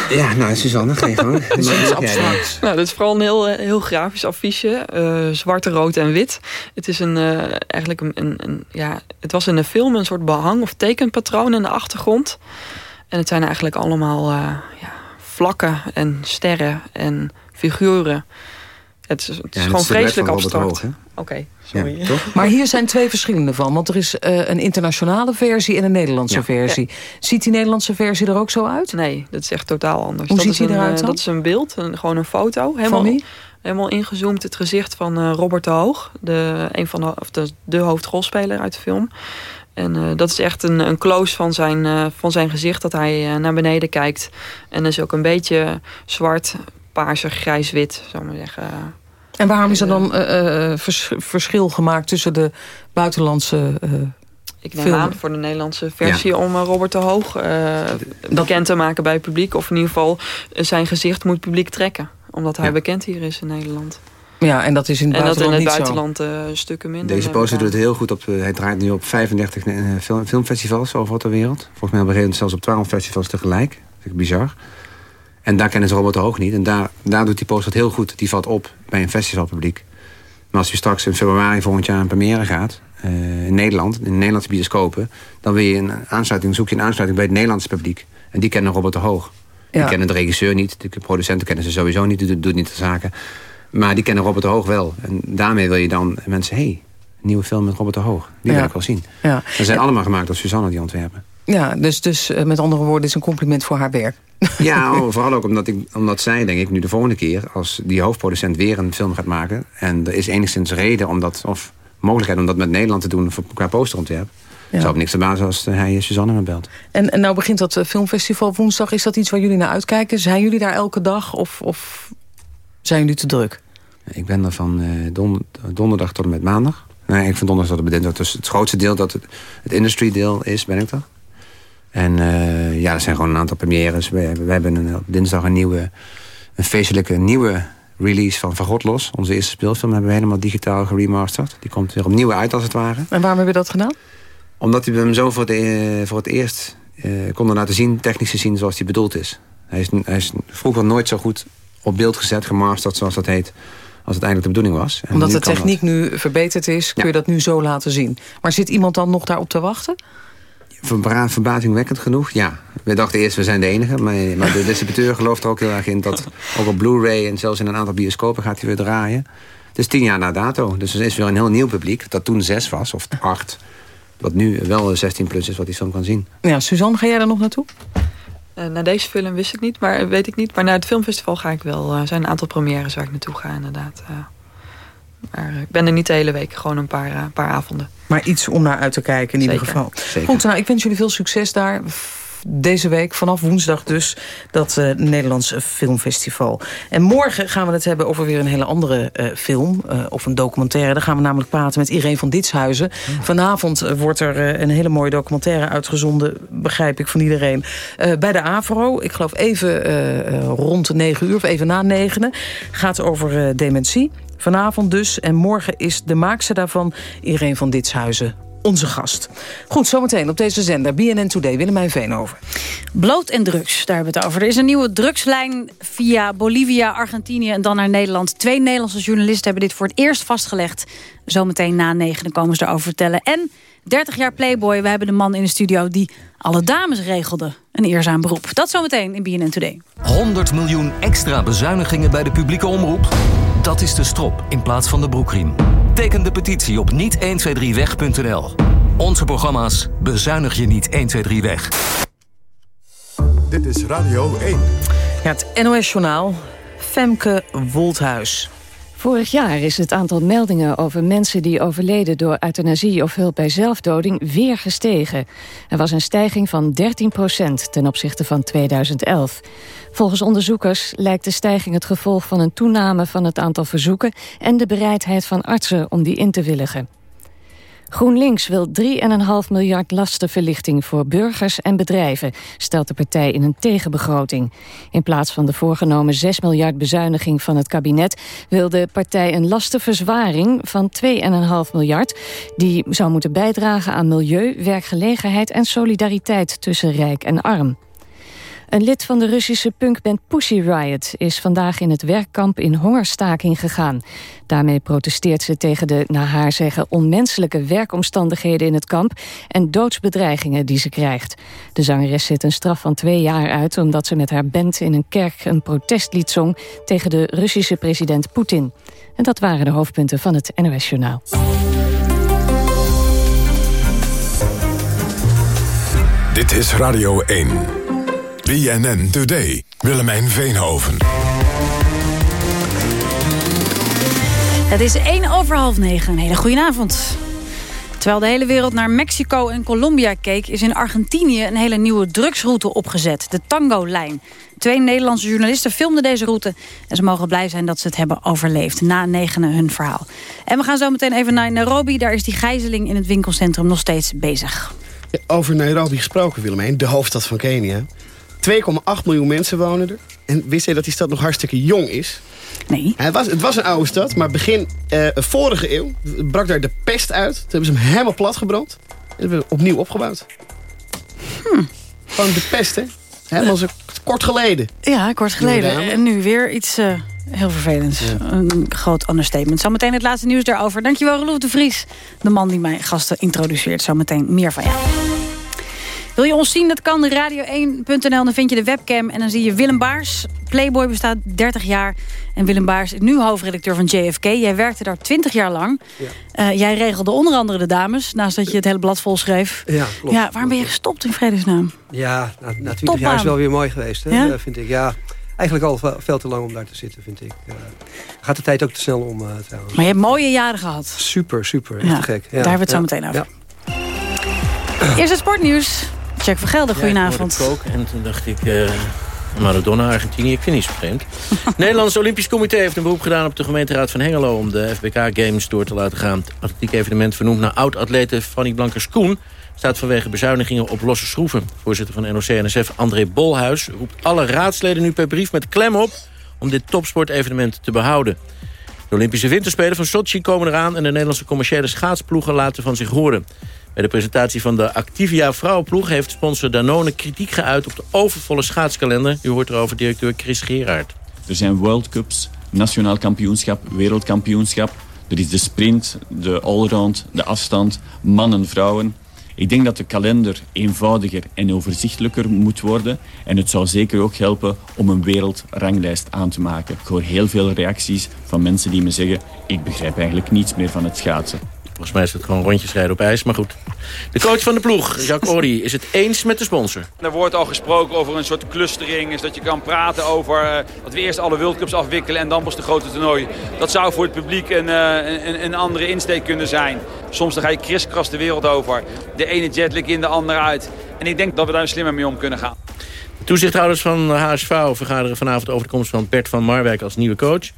Ja, nou, Suzanne, ga je gang. Het is iets abstracts. Nou, dat is vooral een heel, heel grafisch affiche. Uh, zwart, rood en wit. Het is een, uh, eigenlijk een, een, een, Ja, het was in de film een soort behang of tekenpatroon in de achtergrond. En het zijn eigenlijk allemaal uh, ja, vlakken en sterren en figuren... Het is, het is ja, gewoon vreselijk abstract. Oké, okay, sorry. Ja, maar hier zijn twee verschillende van. Want er is uh, een internationale versie en een Nederlandse ja. versie. Ziet die Nederlandse versie er ook zo uit? Nee, dat is echt totaal anders. Hoe dat ziet is die een, eruit dan? Dat is een beeld, een, gewoon een foto. Helemaal, van wie? Helemaal ingezoomd het gezicht van uh, Robert de Hoog. De, een van de, of de, de hoofdrolspeler uit de film. En uh, dat is echt een, een close van zijn, uh, van zijn gezicht. Dat hij naar beneden kijkt. En is ook een beetje zwart, paarsig, grijs-wit, zou ik maar zeggen. En waarom is er dan uh, vers verschil gemaakt tussen de buitenlandse uh, Ik neem aan voor de Nederlandse versie ja. om Robert de Hoog uh, bekend te maken bij het publiek. Of in ieder geval zijn gezicht moet publiek trekken. Omdat hij ja. bekend hier is in Nederland. Ja, en dat is in het en buitenland dat in het buitenland stukken minder. Deze poster doet het heel goed. Op, hij draait nu op 35 film, filmfestivals over de wereld. Volgens mij op een gegeven moment zelfs op 12 festivals tegelijk. Dat vind ik bizar. En daar kennen ze Robert de Hoog niet. En daar, daar doet die post het heel goed. Die valt op bij een festivalpubliek. Maar als je straks in februari volgend jaar een première gaat... Uh, in Nederland, in de Nederlandse bioscopen... dan wil je een aansluiting, zoek je een aansluiting bij het Nederlandse publiek. En die kennen Robert de Hoog. Ja. Die kennen de regisseur niet. De producenten kennen ze sowieso niet. Die doet, niet de zaken. Maar die kennen Robert de Hoog wel. En daarmee wil je dan mensen... hé, hey, nieuwe film met Robert de Hoog. Die ja. wil ik wel zien. Ja. Dat zijn allemaal gemaakt door Suzanne, die ontwerpen. Ja, dus, dus uh, met andere woorden, is een compliment voor haar werk. Ja, oh, vooral ook omdat, ik, omdat zij, denk ik, nu de volgende keer... als die hoofdproducent weer een film gaat maken... en er is enigszins reden om dat, of mogelijkheid om dat met Nederland te doen... qua posterontwerp, ja. zou ik niks verbazen als hij Suzanne me belt. En, en nou begint dat filmfestival woensdag. Is dat iets waar jullie naar uitkijken? Zijn jullie daar elke dag of, of zijn jullie te druk? Ik ben er van don, donderdag tot en met maandag. Nee, ik vind donderdag tot en met Dus het grootste deel dat het, het industry deel is, ben ik er. En uh, ja, er zijn gewoon een aantal premières. We, we hebben een, op dinsdag een nieuwe, een feestelijke nieuwe release van Van God Los. Onze eerste speelfilm hebben we helemaal digitaal geremasterd. Die komt weer opnieuw uit als het ware. En waarom heb je dat gedaan? Omdat we hem zo voor het, uh, voor het eerst uh, konden laten zien, technisch gezien, zoals hij bedoeld is. Hij is, hij is vroeger nooit zo goed op beeld gezet, gemasterd zoals dat heet als het eindelijk de bedoeling was. En Omdat de techniek dat. nu verbeterd is, kun ja. je dat nu zo laten zien. Maar zit iemand dan nog daarop te wachten? Verba verbazingwekkend genoeg, ja. We dachten eerst, we zijn de enige. Maar, maar de distributeur gelooft er ook heel erg in... dat ook op Blu-ray en zelfs in een aantal bioscopen gaat hij weer draaien. Het is tien jaar na dato. Dus er is weer een heel nieuw publiek. Dat toen zes was, of acht. Wat nu wel 16 plus is wat die film kan zien. Ja, Suzanne, ga jij daar nog naartoe? Uh, naar deze film wist ik niet, maar weet ik niet. Maar naar het filmfestival ga ik wel. Er uh, zijn een aantal premières waar ik naartoe ga, inderdaad. Uh, maar ik ben er niet de hele week, gewoon een paar, paar avonden. Maar iets om naar uit te kijken in Zeker. ieder geval. Zeker. Goed, nou, ik wens jullie veel succes daar. Deze week, vanaf woensdag dus, dat uh, Nederlandse filmfestival. En morgen gaan we het hebben over weer een hele andere uh, film. Uh, of een documentaire. Daar gaan we namelijk praten met Irene van Ditshuizen. Vanavond wordt er een hele mooie documentaire uitgezonden. Begrijp ik van iedereen. bij de AVRO. Ik geloof even rond negen uur of even na negenen. Gaat over dementie. Vanavond dus. En morgen is de maakster daarvan Irene van Ditshuizen onze gast. Goed, zometeen op deze zender BNN Today Willemijn Veenhoven. Bloot en drugs, daar hebben we het over. Er is een nieuwe drugslijn via Bolivia, Argentinië en dan naar Nederland. Twee Nederlandse journalisten hebben dit voor het eerst vastgelegd. Zometeen na negen komen ze erover vertellen. En 30 jaar Playboy, we hebben de man in de studio die alle dames regelde. Een eerzaam beroep. Dat zometeen in BNN Today. 100 miljoen extra bezuinigingen bij de publieke omroep? Dat is de strop in plaats van de broekriem. Teken de petitie op niet123weg.nl. Onze programma's bezuinig je niet 123 weg. Dit is Radio 1. Ja, het NOS-journaal. Femke Wolthuis. Vorig jaar is het aantal meldingen over mensen die overleden door euthanasie of hulp bij zelfdoding weer gestegen. Er was een stijging van 13 procent ten opzichte van 2011. Volgens onderzoekers lijkt de stijging het gevolg van een toename van het aantal verzoeken en de bereidheid van artsen om die in te willigen. GroenLinks wil 3,5 miljard lastenverlichting voor burgers en bedrijven, stelt de partij in een tegenbegroting. In plaats van de voorgenomen 6 miljard bezuiniging van het kabinet wil de partij een lastenverzwaring van 2,5 miljard. Die zou moeten bijdragen aan milieu, werkgelegenheid en solidariteit tussen rijk en arm. Een lid van de Russische punkband Pussy Riot is vandaag in het werkkamp in hongerstaking gegaan. Daarmee protesteert ze tegen de, naar haar zeggen, onmenselijke werkomstandigheden in het kamp en doodsbedreigingen die ze krijgt. De zangeres zit een straf van twee jaar uit omdat ze met haar band in een kerk een protestlied zong tegen de Russische president Poetin. En dat waren de hoofdpunten van het NOS Journaal. Dit is Radio 1. BNN Today. Willemijn Veenhoven. Het is 1 over half negen. Een hele goede avond. Terwijl de hele wereld naar Mexico en Colombia keek... is in Argentinië een hele nieuwe drugsroute opgezet. De Tango-lijn. Twee Nederlandse journalisten filmden deze route... en ze mogen blij zijn dat ze het hebben overleefd. Na negenen hun verhaal. En we gaan zo meteen even naar Nairobi. Daar is die gijzeling in het winkelcentrum nog steeds bezig. Over Nairobi gesproken, Willemijn. De hoofdstad van Kenia. 2,8 miljoen mensen wonen er. En wist je dat die stad nog hartstikke jong is? Nee. Het was, het was een oude stad, maar begin uh, vorige eeuw brak daar de pest uit. Toen hebben ze hem helemaal plat gebrand. En hebben we opnieuw opgebouwd. Hm. Gewoon de pest, hè? Helemaal zo kort geleden. Ja, kort geleden. En nu weer iets uh, heel vervelends. Ja. Een groot understatement. Zometeen het laatste nieuws daarover. Dankjewel, Roelof de Vries. De man die mijn gasten introduceert. Zometeen meer van jou. Wil je ons zien? Dat kan radio1.nl. Dan vind je de webcam en dan zie je Willem Baars. Playboy bestaat 30 jaar. En Willem Baars is nu hoofdredacteur van JFK. Jij werkte daar 20 jaar lang. Ja. Uh, jij regelde onder andere de dames. Naast dat je het hele blad vol schreef. Ja, klopt. Ja, waarom ben je gestopt in vredesnaam? Ja, na, na 20 jaar is wel weer mooi geweest. Hè? Ja? vind ik. Ja, eigenlijk al veel te lang om daar te zitten, vind ik. Uh, gaat de tijd ook te snel om, uh, trouwens. Maar je hebt mooie jaren gehad. Super, super. Echt ja, gek. Daar hebben we het zo meteen over. Eerst het sportnieuws. Jack van Gelder, goedenavond. Ja, ik en toen dacht ik... Uh, Maradona, Argentinië, ik vind niet zo vreemd. Het Nederlands Olympisch Comité heeft een beroep gedaan op de gemeenteraad van Hengelo... om de FBK-games door te laten gaan. Het atletiek evenement vernoemd naar oud-atlete Fanny Blankers-Koen... staat vanwege bezuinigingen op losse schroeven. Voorzitter van NOC-NSF André Bolhuis roept alle raadsleden nu per brief met klem op... om dit topsportevenement te behouden. De Olympische Winterspelen van Sochi komen eraan... en de Nederlandse commerciële schaatsploegen laten van zich horen. Bij de presentatie van de Activia Vrouwenploeg... heeft sponsor Danone kritiek geuit op de overvolle schaatskalender. U hoort erover directeur Chris Gerard. Er zijn World Cups, nationaal kampioenschap, wereldkampioenschap. Er is de sprint, de allround, de afstand, mannen, vrouwen. Ik denk dat de kalender eenvoudiger en overzichtelijker moet worden. En het zou zeker ook helpen om een wereldranglijst aan te maken. Ik hoor heel veel reacties van mensen die me zeggen... ik begrijp eigenlijk niets meer van het schaatsen. Volgens mij is het gewoon rondjes rijden op ijs, maar goed. De coach van de ploeg, Jacques Ori, is het eens met de sponsor. Er wordt al gesproken over een soort clustering. Is dat je kan praten over uh, dat we eerst alle World Cups afwikkelen en dan pas de grote toernooi. Dat zou voor het publiek een, uh, een, een, andere insteek kunnen zijn. Soms dan ga je kriskras de wereld over. De ene jet ligt in de andere uit. En ik denk dat we daar slimmer mee om kunnen gaan. De toezichthouders van HSV vergaderen vanavond over de komst van Bert van Marwijk als nieuwe coach.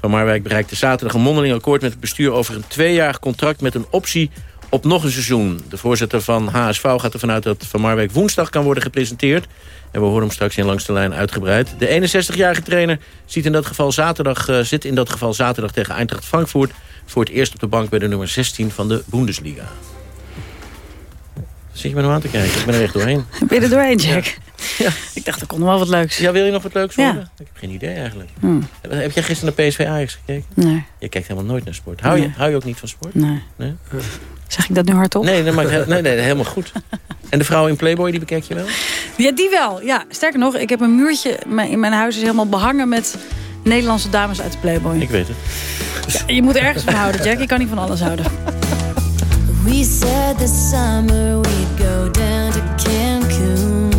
Van Marwijk bereikte zaterdag een mondeling akkoord met het bestuur... over een tweejarig contract met een optie op nog een seizoen. De voorzitter van HSV gaat ervan uit dat Van Marwijk woensdag kan worden gepresenteerd. En we horen hem straks in langs de lijn uitgebreid. De 61-jarige trainer ziet in dat geval zaterdag, uh, zit in dat geval zaterdag tegen Eintracht Frankfurt... voor het eerst op de bank bij de nummer 16 van de Bundesliga. Zit je me nou aan te kijken? Ik ben er echt doorheen. Ben je er doorheen, Jack? Ja. Ik dacht, er kon nog wel wat leuks. Ja, wil je nog wat leuks horen? Ja. Ik heb geen idee eigenlijk. Hmm. Heb jij gisteren naar PSV Ajax gekeken? Nee. Je kijkt helemaal nooit naar sport. Hou, je, hou je ook niet van sport? Nee. Nee? Zeg ik dat nu hardop? Nee, dat maakt, nee, nee, helemaal goed. En de vrouw in Playboy, die bekijk je wel? Ja, die wel. Ja, sterker nog, ik heb een muurtje mijn- in mijn huis is helemaal behangen met Nederlandse dames uit de Playboy. Ik weet het. Ja, je moet ergens van houden, Jack. Ik kan niet van alles houden. We said this summer go down to Cancun.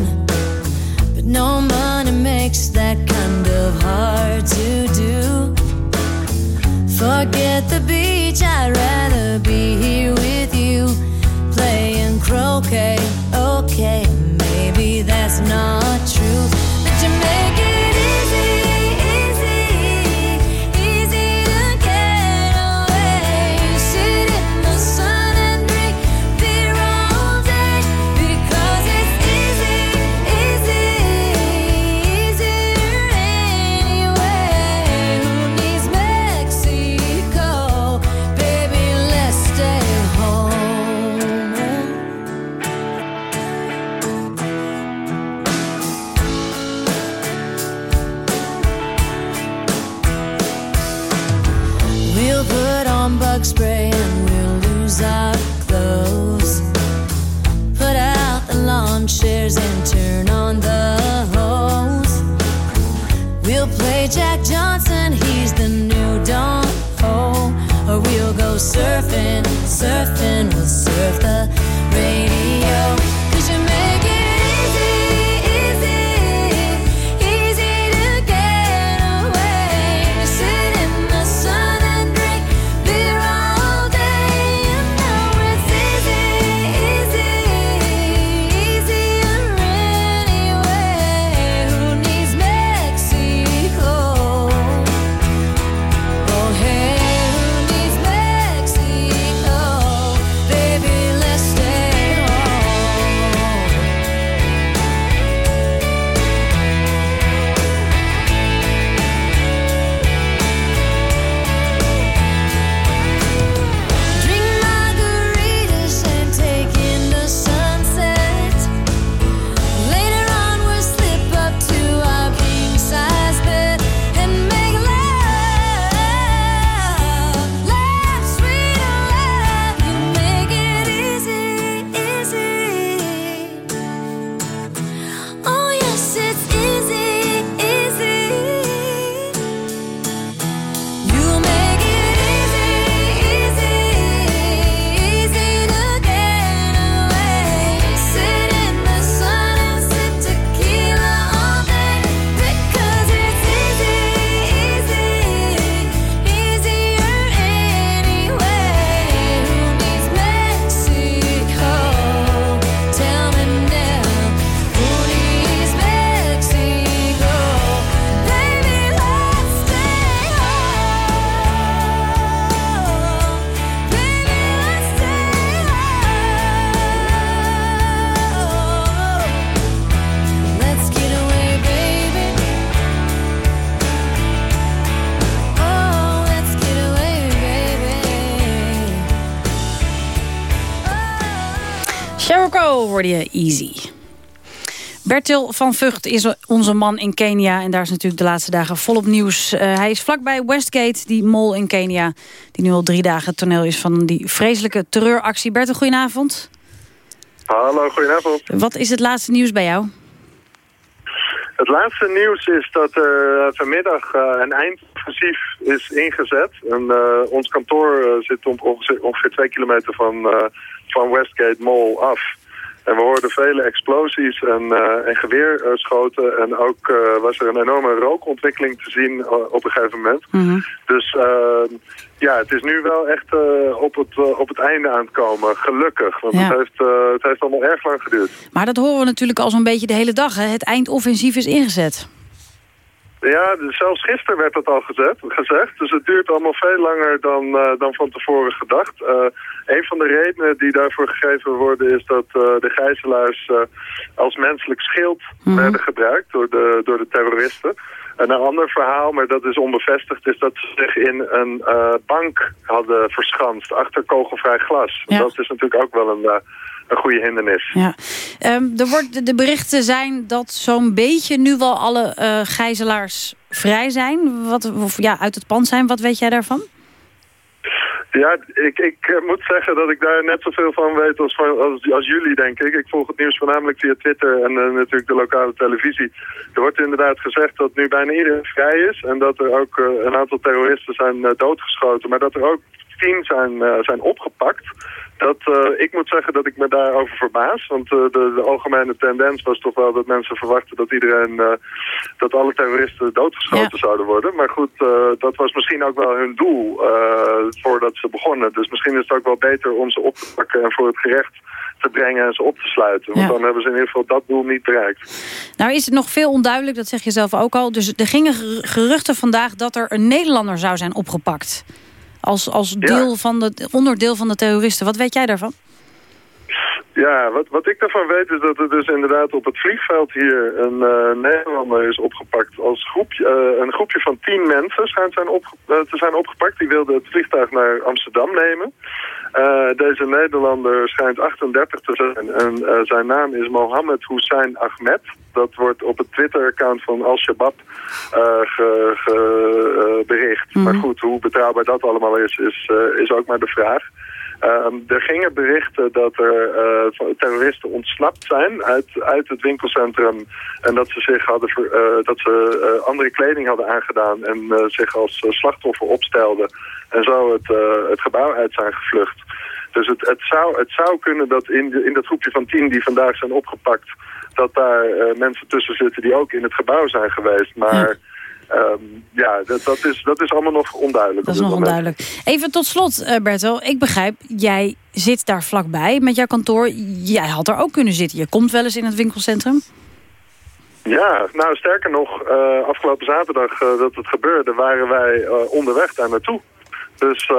But no money makes that kind of hard to do. Forget the beach, I'd rather be here with you. Playing croquet, okay, maybe that's not true. We'll put on bug spray and we'll lose our clothes. Put out the lawn chairs and turn on the hose. We'll play Jack Johnson, he's the new Don Ho. Or we'll go surfing, surfing, we'll surf the hoorde je easy. Bertil van Vught is onze man in Kenia. En daar is natuurlijk de laatste dagen volop nieuws. Eh, hij is vlakbij Westgate, die mall in Kenia. Die nu al drie dagen het toneel is van die vreselijke terreuractie. Bertil, goedenavond. Hallo, goedenavond. Wat is het laatste nieuws bij jou? Het laatste nieuws is dat er vanmiddag eh, een eindoffensief is ingezet. En, eh, ons kantoor eh, zit ongeveer, twee kilometer van, eh, van Westgate Mall af. En we hoorden vele explosies en, eh, en geweerschoten. En ook eh, was er een enorme rookontwikkeling te zien eh, op een gegeven moment. Dus eh, ja, het is nu wel echt op, het, op het einde aan het komen. Gelukkig, want Ja. het, heeft, het heeft allemaal erg lang geduurd. Maar dat horen we natuurlijk al zo'n beetje de hele dag. Hè? Het eindoffensief is ingezet. Ja, dus zelfs gisteren werd dat al gezet, gezegd. Dus het duurt allemaal veel langer dan, eh, dan van tevoren gedacht. Eh, een van de redenen die daarvoor gegeven worden is dat eh, de gijzelaars als menselijk schild werden gebruikt door de, door de terroristen. En een ander verhaal, maar dat is onbevestigd, is dat ze zich in een bank hadden verschanst achter kogelvrij glas. Ja. Dat is natuurlijk ook wel een, een goede hindernis. Ja. Ehm, er wordt, de berichten zijn dat zo'n beetje nu wel alle uh, gijzelaars vrij zijn. Wat, of ja, uit het pand zijn. Wat weet jij daarvan? Ja, ik, ik eh, moet zeggen dat ik daar net zoveel van weet als, als, als, jullie, denk ik. Ik volg het nieuws voornamelijk via Twitter en uh, natuurlijk de lokale televisie. Er wordt inderdaad gezegd dat nu bijna iedereen vrij is... en dat er ook uh, een aantal terroristen zijn doodgeschoten... maar dat er ook tien zijn, zijn opgepakt... Dat, uh, ik moet zeggen dat ik me daarover verbaas. Want uh, de, de, algemene tendens was toch wel dat mensen verwachten dat iedereen, uh, dat alle terroristen doodgeschoten ja. zouden worden. Maar goed, dat was misschien ook wel hun doel voordat ze begonnen. Dus misschien is het ook wel beter om ze op te pakken en voor het gerecht te brengen en ze op te sluiten. Want ja. dan hebben ze in ieder geval dat doel niet bereikt. Nou is het nog veel onduidelijk, dat zeg je zelf ook al. Dus er gingen geruchten vandaag dat er een Nederlander zou zijn opgepakt als, als deel ja. van de, onderdeel van de terroristen. Wat weet jij daarvan? Ja, wat, wat ik daarvan weet is dat er dus inderdaad op het vliegveld hier een uh, Nederlander is opgepakt. Als groepje, uh, een groepje van tien mensen schijnt zijn opge uh, te zijn opgepakt. Die wilden het vliegtuig naar Amsterdam nemen. deze Nederlander schijnt 38 te zijn en zijn naam is Mohammed Hussein Ahmed. Dat wordt op het Twitter-account van Al-Shabaab ge, ge, bericht. Mm -hmm. Maar goed, hoe betrouwbaar dat allemaal is, is, is ook maar de vraag. Um, er gingen berichten dat er uh, terroristen ontsnapt zijn uit, uit het winkelcentrum. En dat ze zich hadden uh, dat ze uh, andere kleding hadden aangedaan en zich als slachtoffer opstelden. En zo het, het gebouw uit zijn gevlucht. Dus het, het, zou, het zou kunnen dat in, de, in dat groepje van tien die vandaag zijn opgepakt... dat daar mensen tussen zitten die ook in het gebouw zijn geweest. Maar... Um, ja, dat, dat, is, dat is allemaal nog onduidelijk. Dat is nog moment. onduidelijk. Even tot slot, uh, Bertel. Ik begrijp, jij zit daar vlakbij met jouw kantoor. Jij had er ook kunnen zitten. Je komt wel eens in het winkelcentrum. Ja, nou sterker nog, uh, afgelopen zaterdag uh, dat het gebeurde... waren wij onderweg daar naartoe. Dus uh,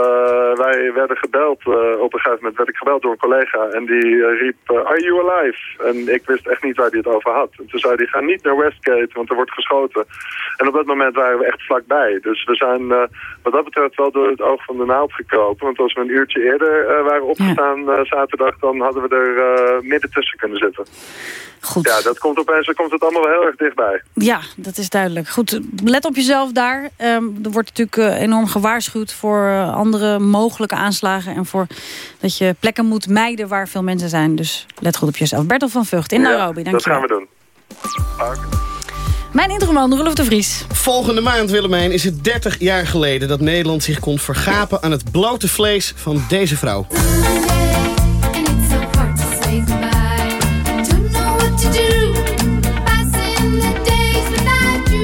wij werden gebeld, uh, op een gegeven moment werd ik gebeld door een collega en die uh, riep, are you alive? En ik wist echt niet waar hij het over had. En toen zei hij, ga niet naar Westgate, want er wordt geschoten. En op dat moment waren we echt vlakbij. Dus we zijn wat dat betreft wel door het oog van de naald gekropen. Want als we een uurtje eerder waren opgestaan ja. zaterdag, dan hadden we er midden tussen kunnen zitten. Goed. Ja, dat komt opeens, dan komt het allemaal wel heel erg dichtbij. Ja, dat is duidelijk. Goed, let op jezelf daar. Um, er wordt natuurlijk enorm gewaarschuwd voor andere mogelijke aanslagen... en voor dat je plekken moet mijden waar veel mensen zijn. Dus let goed op jezelf. Bertel van Vught in Nairobi, ja, dat gaan we doen. Mijn introman, Roelof de Vries. Volgende maand, Willemijn, is het 30 jaar geleden... dat Nederland zich kon vergapen aan het blote vlees van deze vrouw.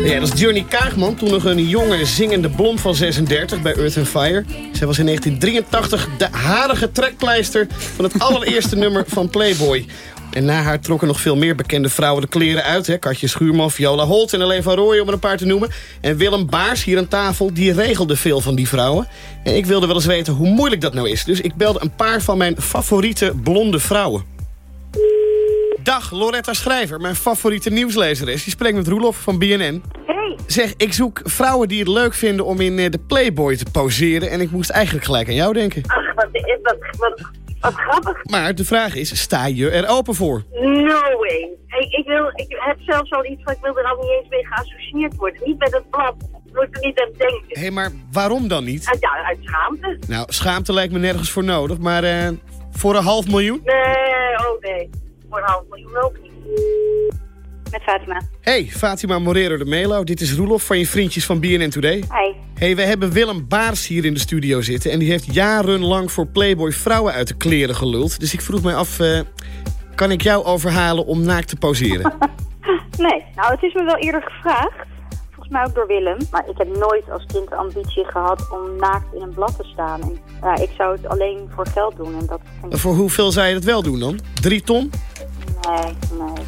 Ja, dat is Journey Kaagman, toen nog een jonge zingende blond van 36 bij Earth and Fire. Zij was in 1983 de harige trekpleister van het allereerste nummer van Playboy. En na haar trokken nog veel meer bekende vrouwen de kleren uit. Hè? Katje Schuurman, Viola Holt en Alleen van Rooij om er een paar te noemen. En Willem Baars hier aan tafel, die regelde veel van die vrouwen. En ik wilde wel eens weten hoe moeilijk dat nou is. Dus ik belde een paar van mijn favoriete blonde vrouwen. Dag, Loretta Schrijver, mijn favoriete nieuwslezer is. Je spreekt met Roelof van BNN. Hey. Zeg, ik zoek vrouwen die het leuk vinden om in de Playboy te poseren. En ik moest eigenlijk gelijk aan jou denken. Ach, wat, wat, wat, wat grappig. Maar de vraag is, sta je er open voor? No way. Ik, ik, wil, ik heb zelfs al iets van, ik wil er al niet eens mee geassocieerd worden. Niet met het blad. Moet er niet aan denken. Hé, hey, maar waarom dan niet? Uit, ja, uit schaamte. Nou, schaamte lijkt me nergens voor nodig, maar uh, voor een half miljoen? Nee voor een half miljoen ook niet. Met Fatima. Hey, Fatima Morero de Melo. Dit is Roelof van je vriendjes van BNN Today. Hi. Hey, we hebben Willem Baars hier in de studio zitten... en die heeft jarenlang voor Playboy vrouwen uit de kleren geluld. Dus ik vroeg mij af, uh, kan ik jou overhalen om naakt te poseren? nee, nou het is me wel eerder gevraagd. Volgens mij ook door Willem. Maar ik heb nooit als kind de ambitie gehad om naakt in een blad te staan. En, ja, ik zou het alleen voor geld doen. En dat en voor hoeveel zou je dat wel doen dan? Drie ton? Nee,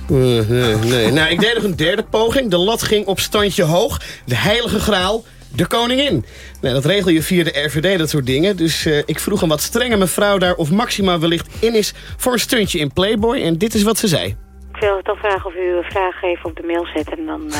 nee. Uh, nee, nee. Nou, ik deed nog een derde poging. De lat ging op standje hoog. De heilige graal, de koningin. Nou, dat regel je via de RVD, dat soort dingen. Dus uh, ik vroeg een wat strenge mevrouw daar of Maxima wellicht in is... voor een stuntje in Playboy. En dit is wat ze zei. Ik wil dan vragen of u een vraag even op de mail zet... en dan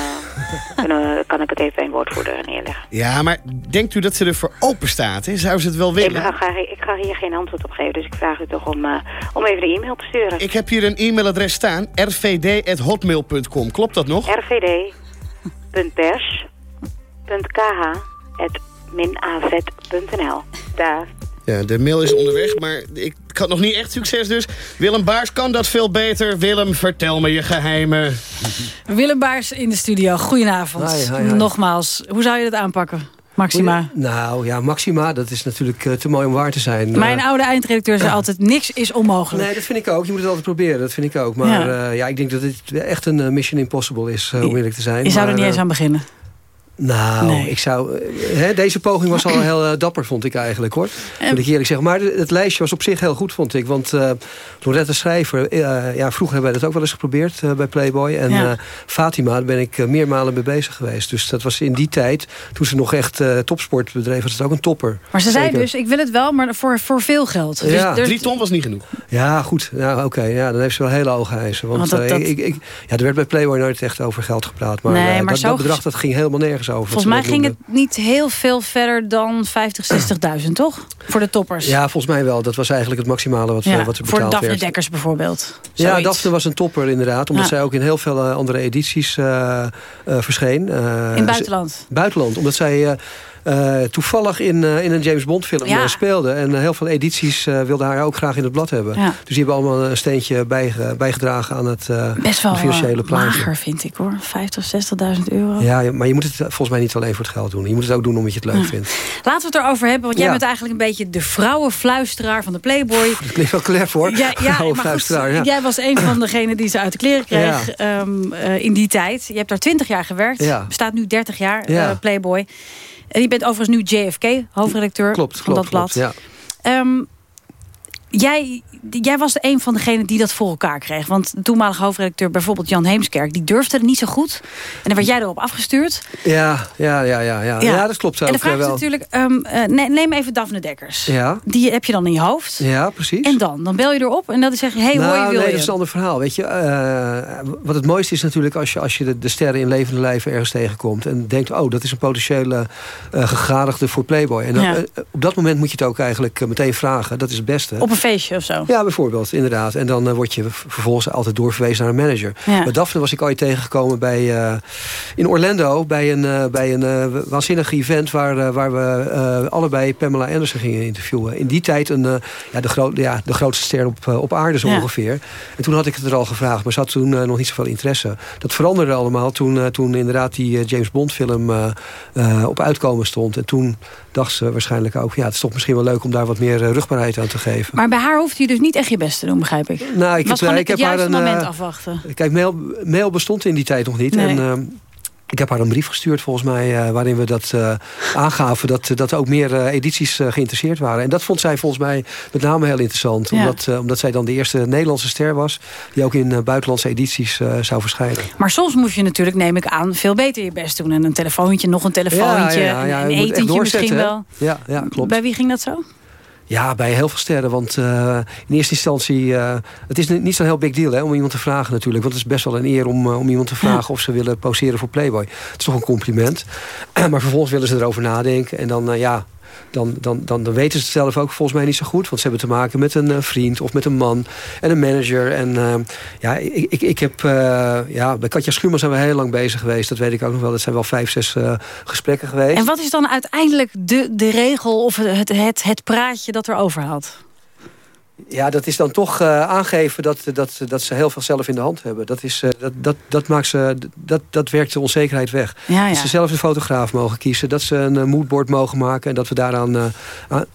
uh, kan ik het even in woordvoerder neerleggen. Ja, maar denkt u dat ze ervoor open staat? Hè? Zou ze het wel willen? Ik ga, ik ga hier geen antwoord op geven, dus ik vraag u toch om, uh, om even een e-mail te sturen. Ik heb hier een e-mailadres staan, rvd.hotmail.com. Klopt dat nog? rvd.pers.kh.minaz.nl Daar. Ja, de mail is onderweg, maar ik had nog niet echt succes dus. Willem Baars kan dat veel beter. Willem, vertel me je geheimen. Willem Baars in de studio, goedenavond. Hi, hi, hi. Nogmaals, hoe zou je dat aanpakken? Maxima. Nou ja, Maxima, dat is natuurlijk uh, te mooi om waar te zijn. Mijn uh, oude eindredacteur zei altijd, niks is onmogelijk. Nee, dat vind ik ook. Je moet het altijd proberen, dat vind ik ook. Maar ja, uh, ja ik denk dat dit echt een mission impossible is, om eerlijk te zijn. Je zou maar, er niet eens aan beginnen. Nou, Nee. ik zou, hè, deze poging was al heel eh, dapper, vond ik eigenlijk, hoor. Moet ik eerlijk zeggen. Maar het lijstje was op zich heel goed, vond ik. Want eh Loretta Schrijver, eh, ja, vroeger hebben wij dat ook wel eens geprobeerd eh, bij Playboy. En Ja. eh, Fatima, daar ben ik eh, meermalen mee bezig geweest. Dus dat was in die tijd, toen ze nog echt eh, topsport bedreef, was het ook een topper. Maar ze zei dus, ik wil het wel, maar voor, voor veel geld. Dus Ja. Drie ton was niet genoeg. Ja, goed. Nou, Oké, ja, dan heeft ze wel hele hoge eisen. Want, Want dat- eh, dat- Ik, ik, ja, er werd bij Playboy nooit echt over geld gepraat. Maar, Nee, eh, maar dat, zo dat bedrag dat ging helemaal nergens over. Volgens mij ging het niet heel veel verder dan 50, 60.000, toch? Voor de toppers. Ja, volgens mij wel. Dat was eigenlijk het maximale wat, Ja, eh, wat er voor betaald Daphne werd. Dekkers bijvoorbeeld. Ja. Daphne was een topper inderdaad. Omdat Ja. zij ook in heel veel eh, andere edities eh, verscheen. In buitenland. buitenland. Omdat zij eh, toevallig in, eh, in een James Bond film Ja. eh, speelde. En heel veel edities wilden haar ook graag in het blad hebben. Ja. Dus die hebben allemaal een steentje bijge- bijgedragen aan het Best wel plaatje. mager, vind ik hoor. 50, 60.000 euro. Ja, maar je moet het volgens mij niet alleen voor het geld doen. Je moet het ook doen omdat je het leuk Ja. vindt. Laten we het erover hebben, want jij bent eigenlijk een beetje de vrouwenfluisteraar van de Playboy. Dat klinkt wel clever hoor. Ja, maar goed, jij was een van degenen die ze uit de kleren kreeg ehm, eh, in die tijd. Je hebt daar 20 jaar gewerkt. Bestaat nu 30 jaar, Ja. Playboy. En je bent overigens nu JFK, hoofdredacteur Klopt, van klopt, dat blad. klopt, ja. Ehm, jij, jij was een van degenen die dat voor elkaar kreeg. Want de toenmalige hoofdredacteur, bijvoorbeeld Jan Heemskerk... die durfde het niet zo goed. En dan werd jij erop afgestuurd. Ja, ja, ja, ja, ja. ja. dat klopt En de vraag eh, is wel. natuurlijk... ehm, eh, ne- neem even Daphne Dekkers. Ja. Die heb je dan in je hoofd. Ja, precies. En dan? Dan bel je erop en dan zeg je... hey, nou, hoi, wil nee, je? dat is een ander verhaal. Weet je, eh, wat het mooiste is natuurlijk als je, als je de, de sterren in levende lijven ergens tegenkomt. En denkt, oh, dat is een potentiële eh gegadigde voor Playboy. En dan, Ja. op dat moment moet je het ook eigenlijk meteen vragen. Dat is het beste. Op een feestje of zo. Ja, bijvoorbeeld, inderdaad. En dan eh, word je vervolgens altijd doorverwezen naar een manager. Ja. Daphne was ik ooit tegengekomen bij, eh, in Orlando... bij een, eh, bij een waanzinnig event waar, waar we allebei Pamela Anderson gingen interviewen. In die tijd een, ja, de, groot, ja, de grootste ster op, op aarde zo Ja. ongeveer. En toen had ik het er al gevraagd, maar ze had toen nog niet zoveel interesse. Dat veranderde allemaal toen, toen inderdaad die James Bond film op uitkomen stond. En toen dacht ze waarschijnlijk ook... ja, het is toch misschien wel leuk om daar wat meer rugbaarheid aan te geven. Maar bij haar hoeft je dus niet echt je best te doen, begrijp ik. Nou, ik was heb, ik het heb haar juiste een, moment eh, afwachten. Kijk, mail, mail bestond in die tijd nog niet. Nee. En, ehm, ik heb haar een brief gestuurd volgens mij... eh, waarin we dat eh, aangaven dat, dat er ook meer eh, edities eh, geïnteresseerd waren. En dat vond zij volgens mij met name heel interessant. Ja. Omdat, eh, omdat zij dan de eerste Nederlandse ster was... die ook in eh, buitenlandse edities eh, zou verschijnen. Maar soms moet je natuurlijk, neem ik aan, veel beter je best doen. En een telefoontje, nog een telefoontje, Ja, ja, ja, een etentje misschien wel. Ja, ja, klopt. Bij wie ging dat zo? Ja, bij heel veel sterren. Want eh, in eerste instantie... eh, het is niet zo'n heel big deal hè, om iemand te vragen natuurlijk. Want het is best wel een eer om, eh, om iemand te vragen... of ze willen poseren voor Playboy. Het is toch een compliment. maar vervolgens willen ze erover nadenken. En dan, ja... Dan, dan, dan, weten ze het zelf ook volgens mij niet zo goed. Want ze hebben te maken met een eh, vriend of met een man en een manager. En eh, ja, ik, ik, ik heb... eh, ja, bij Katja Schuurman zijn we heel lang bezig geweest. Dat weet ik ook nog wel. Dat zijn wel vijf, zes gesprekken geweest. En wat is dan uiteindelijk de, de regel of het, het, het praatje dat er overhaalt? Ja, dat is dan toch eh, aangeven dat, dat, dat ze heel veel zelf in de hand hebben. Dat, is, eh, dat, dat, dat, maakt ze, dat, dat werkt de onzekerheid weg. Ja, ja. Dat ze zelf een fotograaf mogen kiezen. Dat ze een eh, moodboard mogen maken. En dat we daaraan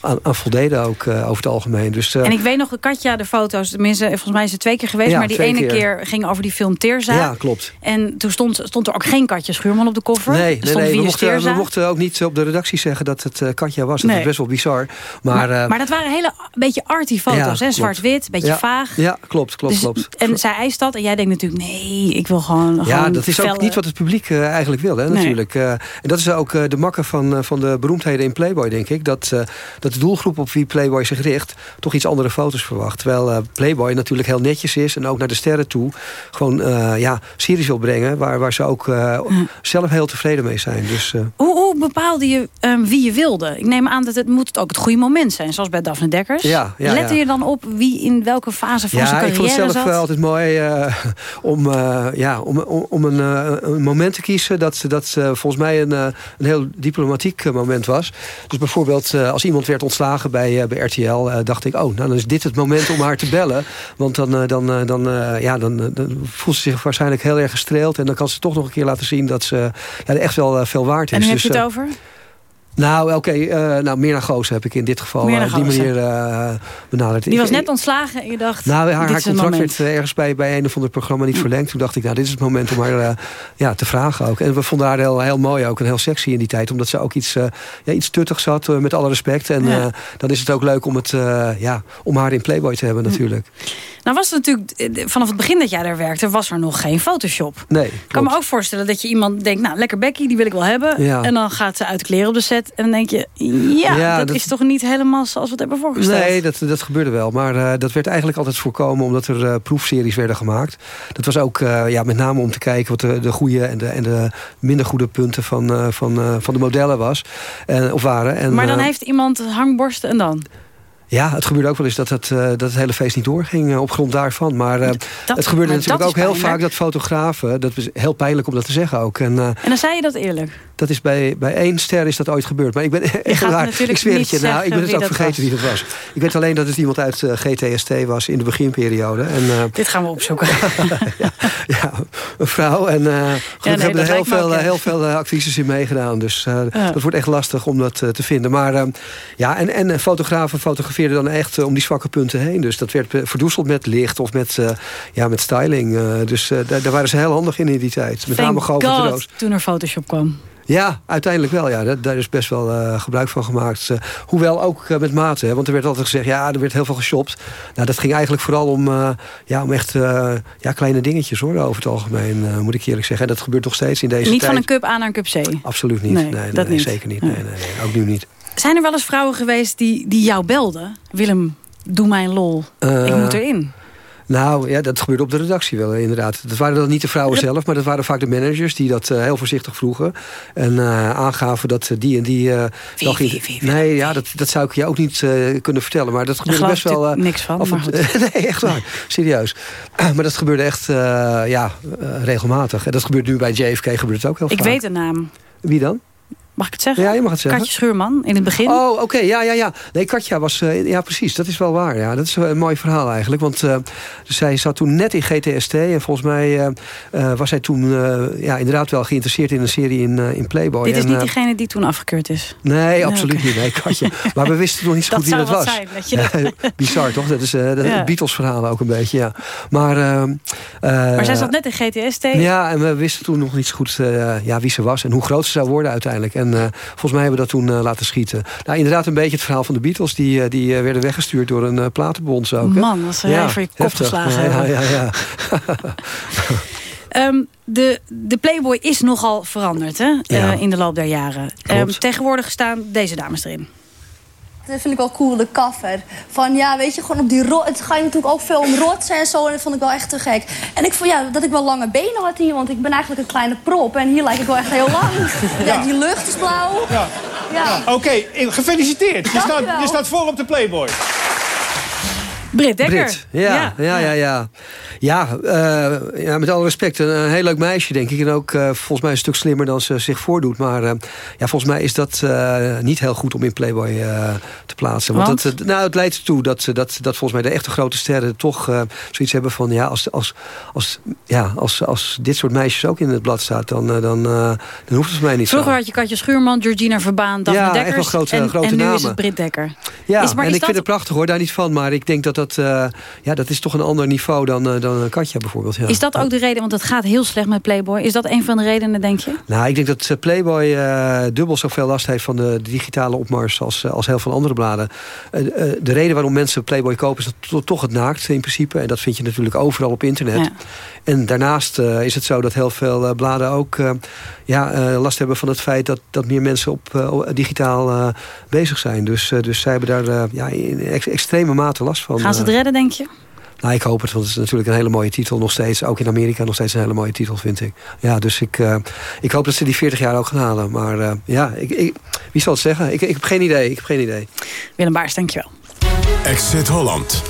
aan, voldeden ook over het algemeen. Dus, En ik weet nog, Katja, de foto's, tenminste, volgens mij is het twee keer geweest... Ja, maar die ene keer. keer. ging over die film Teerza. ja, klopt. En toen stond, stond er ook geen Katja Schuurman op de koffer. Nee, nee, we, mochten, we mochten ook niet op de redactie zeggen dat het Katja was. Dat Nee. is best wel bizar. Maar, Maar, maar dat waren hele beetje arty foto's. Foto's. Zwart-wit, beetje Ja. vaag. Ja, klopt, klopt, Dus- klopt. En zij eist dat en jij denkt natuurlijk... nee, ik wil gewoon... Ja, gewoon dat is ook niet wat het publiek eh, eigenlijk wil, hè, Nee. natuurlijk. Eh, en dat is ook eh, de makker van, van de beroemdheden in Playboy, denk ik. Dat, dat de doelgroep op wie Playboy zich richt... toch iets andere foto's verwacht. Terwijl Playboy natuurlijk heel netjes is... en ook naar de sterren toe gewoon ja, series wil brengen... waar, waar ze ook zelf heel tevreden mee zijn. Dus, Hoe, hoe bepaalde je ehm, wie je wilde? Ik neem aan dat het moet ook het goede moment zijn. Zoals bij Daphne Dekkers. Ja, ja, Lette ja. je dan op wie in welke fase van zijn Ja, ik carrière vond het zelf zat? altijd mooi eh, om, eh, ja, om, om, om een, eh, een moment te kiezen... dat, dat volgens mij een, een heel diplomatiek moment was. Dus bijvoorbeeld als iemand werd ontslagen bij, bij RTL... dacht ik, oh, nou, dan is dit het moment om haar te bellen. Want dan, dan, dan, ja, dan, dan voelt ze zich waarschijnlijk heel erg gestreeld... en dan kan ze toch nog een keer laten zien dat ze ja, echt wel veel waard is. En heb Dus, je het eh, over? Nou, oké, eh, nou, meer naar Gozen heb ik in dit geval eh, op die manier eh, benaderd. Die was net ontslagen en je dacht, nou, haar, contract werd ergens bij, bij een of ander programma niet verlengd. Toen dacht ik, nou, dit is het moment om haar ja, te vragen ook. En we vonden haar heel, heel mooi ook en heel sexy in die tijd. Omdat ze ook iets, ja, iets tuttigs had, eh, met alle respect. En Ja. dan is het ook leuk om, het, ja, om haar in Playboy te hebben natuurlijk. Nou was het natuurlijk, eh, vanaf het begin dat jij daar werkte... was er nog geen Photoshop. Nee, Ik kan me ook voorstellen dat je iemand denkt... nou, lekker Becky, die wil ik wel hebben. Ja. En dan gaat ze uit de kleren op de set. En dan denk je, ja, Ja, dat, dat- is toch niet helemaal zoals we het hebben voorgesteld. Nee, dat, dat gebeurde wel. Maar eh, dat werd eigenlijk altijd voorkomen omdat er eh, proefseries werden gemaakt. Dat was ook ja, met name om te kijken wat de, de goede en de, en de minder goede punten van, van, van de modellen was. En, of waren. En, maar dan heeft iemand hangborsten en dan? Ja, het gebeurde ook wel eens dat het, eh, dat het hele feest niet doorging eh, op grond daarvan. Maar eh, Dat- het gebeurde maar natuurlijk ook heel vaak dat fotografen... dat is heel pijnlijk om dat te zeggen ook. En, En dan zei je dat eerlijk. dat is bij, bij één ster is dat ooit gebeurd. Maar ik ben echt natuurlijk Ik zweer het je. Nou, ik ben het ook vergeten wie dat was. Ik weet alleen dat het iemand uit GTST was in de beginperiode. En, Dit gaan we opzoeken. ja, een vrouw. En eh gelukkig nee, hebben er heel me ook, veel, ja. eh, heel veel eh, actrices in meegedaan. Dus eh, dat wordt echt lastig om dat eh, te vinden. Maar eh, ja, en, en eh, fotografen fotografeerden dan echt eh, om die zwakke punten heen. Dus dat werd eh, verdoezeld met licht of met, eh, ja, met styling. eh, dus eh, daar, daar waren ze heel handig in in die tijd. Met name Thank Govert de God, toen er Photoshop kwam. Ja, uiteindelijk wel. Ja. Daar is best wel eh, gebruik van gemaakt. Eh, hoewel ook eh, met mate. Hè, want er werd altijd gezegd, ja, er werd heel veel geshopt. Nou, dat ging eigenlijk vooral om, ja, om echt ja, kleine dingetjes hoor, over het algemeen. moet ik eerlijk zeggen. En dat gebeurt nog steeds in deze Niet tijd. van een cup A naar een cup C. Absoluut niet. Nee, dat nee, niet. zeker niet. Nee, nee, nee, ook nu niet. Zijn er wel eens vrouwen geweest die, die jou belden? Willem, doe mijn lol. Ik moet erin. Nou, ja, dat gebeurde op de redactie wel, inderdaad. Dat waren dan niet de vrouwen zelf, maar dat waren vaak de managers... die dat eh, heel voorzichtig vroegen. En eh, aangaven dat eh, die en die... eh nog in- nee, ja, dat, dat zou ik je ook niet kunnen vertellen. Maar dat gebeurde best ik wel... niks van, maar toe- nee, echt waar. Serieus. maar dat gebeurde echt ja, regelmatig. En dat gebeurt nu bij JFK gebeurt het ook heel Ik vaak. weet de naam. Wie dan? Mag ik het zeggen? Ja, je mag het zeggen. Katje Schuurman, in het begin. Oh, oké, ja, ja, ja. Nee, Katja was, eh, ja precies, dat is wel waar. Ja. Dat is een mooi verhaal eigenlijk. Want eh, zij zat toen net in GTST. En volgens mij eh, eh, was zij toen eh, ja, inderdaad wel geïnteresseerd in een serie in, eh, in Playboy. Dit is En, niet eh, diegene die toen afgekeurd is. Nee, absoluut niet. Nee, Katja. Maar we wisten nog niet zo goed wie dat was. zijn, dat je Bizar, toch? Dat is eh dat Ja. het Beatles-verhaal ook een beetje, ja. Maar, eh, maar eh, zij zat net in GTST. ja, en we wisten toen nog niet zo goed eh, ja, wie ze was en hoe groot ze zou worden uiteindelijk. En eh, volgens mij hebben we dat toen eh, laten schieten. Nou, inderdaad een beetje het verhaal van de Beatles. Die, eh, die werden weggestuurd door een platenbond. Ook? Man, wat zou jij voor je kop heftig. geslagen ja, hebben. ja, ja, Ehm, de, de Playboy is nogal veranderd hè? Ja. In de loop der jaren. Ehm, tegenwoordig staan deze dames erin. Dat vind ik wel cool, de cover. Van ja, weet je, gewoon op die rot. Het gaat natuurlijk ook veel om rotsen en zo. En dat vond ik wel echt te gek. En ik vond ja, dat ik wel lange benen had hier, want ik ben eigenlijk een kleine prop. En hier lijk ik wel echt heel lang. Ja, die lucht is blauw. Ja. Ja. Oké, gefeliciteerd. Je staat, Dankjewel. je staat voor op de Playboy. Britt Dekker. Brit. Ja, ja, ja, ja. Ja, eh, ja, met alle respect. Een, een heel leuk meisje, denk ik. En ook eh, volgens mij een stuk slimmer dan ze zich voordoet. Maar eh, ja, volgens mij is dat eh, niet heel goed om in Playboy eh, te plaatsen. Want, Want? Dat, eh, nou, het leidt ertoe dat, dat, dat volgens mij de echte grote sterren toch eh, zoiets hebben van... Ja, als, als, als, ja als, als dit soort meisjes ook in het blad staat, dan, eh, dan, eh, dan hoeft het voor mij niet Vroeger zo. had je Katja Schuurman, Georgina Verbaan, Daphne Ja, echt Dekkers. wel grote- en, grote en nu is het Britt Dekker. Ja, Is- maar en is ik dat- vind het prachtig hoor, daar niet van. Maar ik denk dat dat, uh, ja, dat is toch een ander niveau dan, uh, dan Katja bijvoorbeeld. Ja. Is dat ook de reden, want het gaat heel slecht met Playboy. Is dat een van de redenen, denk je? Nou, ik denk dat Playboy uh, dubbel zoveel last heeft van de digitale opmars als, als heel veel andere bladen. de reden waarom mensen Playboy kopen is dat toch het naakt in principe. En dat vind je natuurlijk overal op internet. Ja. En daarnaast is het zo dat heel veel bladen ook ja, last hebben van het feit dat, dat meer mensen op digitaal bezig zijn. Dus, dus zij hebben daar ja, in extreme mate last van. Gaan ze het redden, denk je? Nou, ik hoop het, want het is natuurlijk een hele mooie titel nog steeds. Ook in Amerika nog steeds een hele mooie titel, vind ik. Ja, dus ik, uh, ik hoop dat ze die 40 jaar ook gaan halen. Maar uh, ja, ik, ik, wie zal het zeggen? Ik, ik heb geen idee. Ik heb geen idee. Willem Baars, dankjewel. Exit Holland.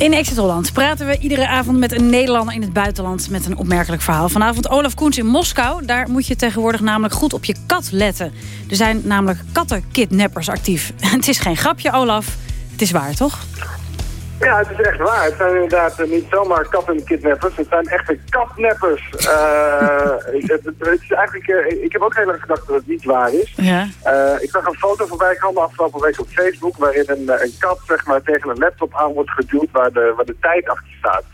In Exit Holland praten we iedere avond met een Nederlander in het buitenland... met een opmerkelijk verhaal. Vanavond Olaf Koens in Moskou. Daar moet je tegenwoordig namelijk goed op je kat letten. Er zijn namelijk kattenkidnappers actief. het is geen grapje, Olaf. Het is waar, toch? Ja, het is echt waar. Het zijn inderdaad eh, niet zomaar kattenkidnappers. Het zijn echte katnappers. Uh, het, het, is eigenlijk, uh, ik heb ook heel erg gedacht dat het niet waar is. Ja. Uh, ik zag een foto voorbij komen afgelopen week op Facebook... waarin een, een kat zeg maar, tegen een laptop aan wordt geduwd waar de, waar de tijd achter staat.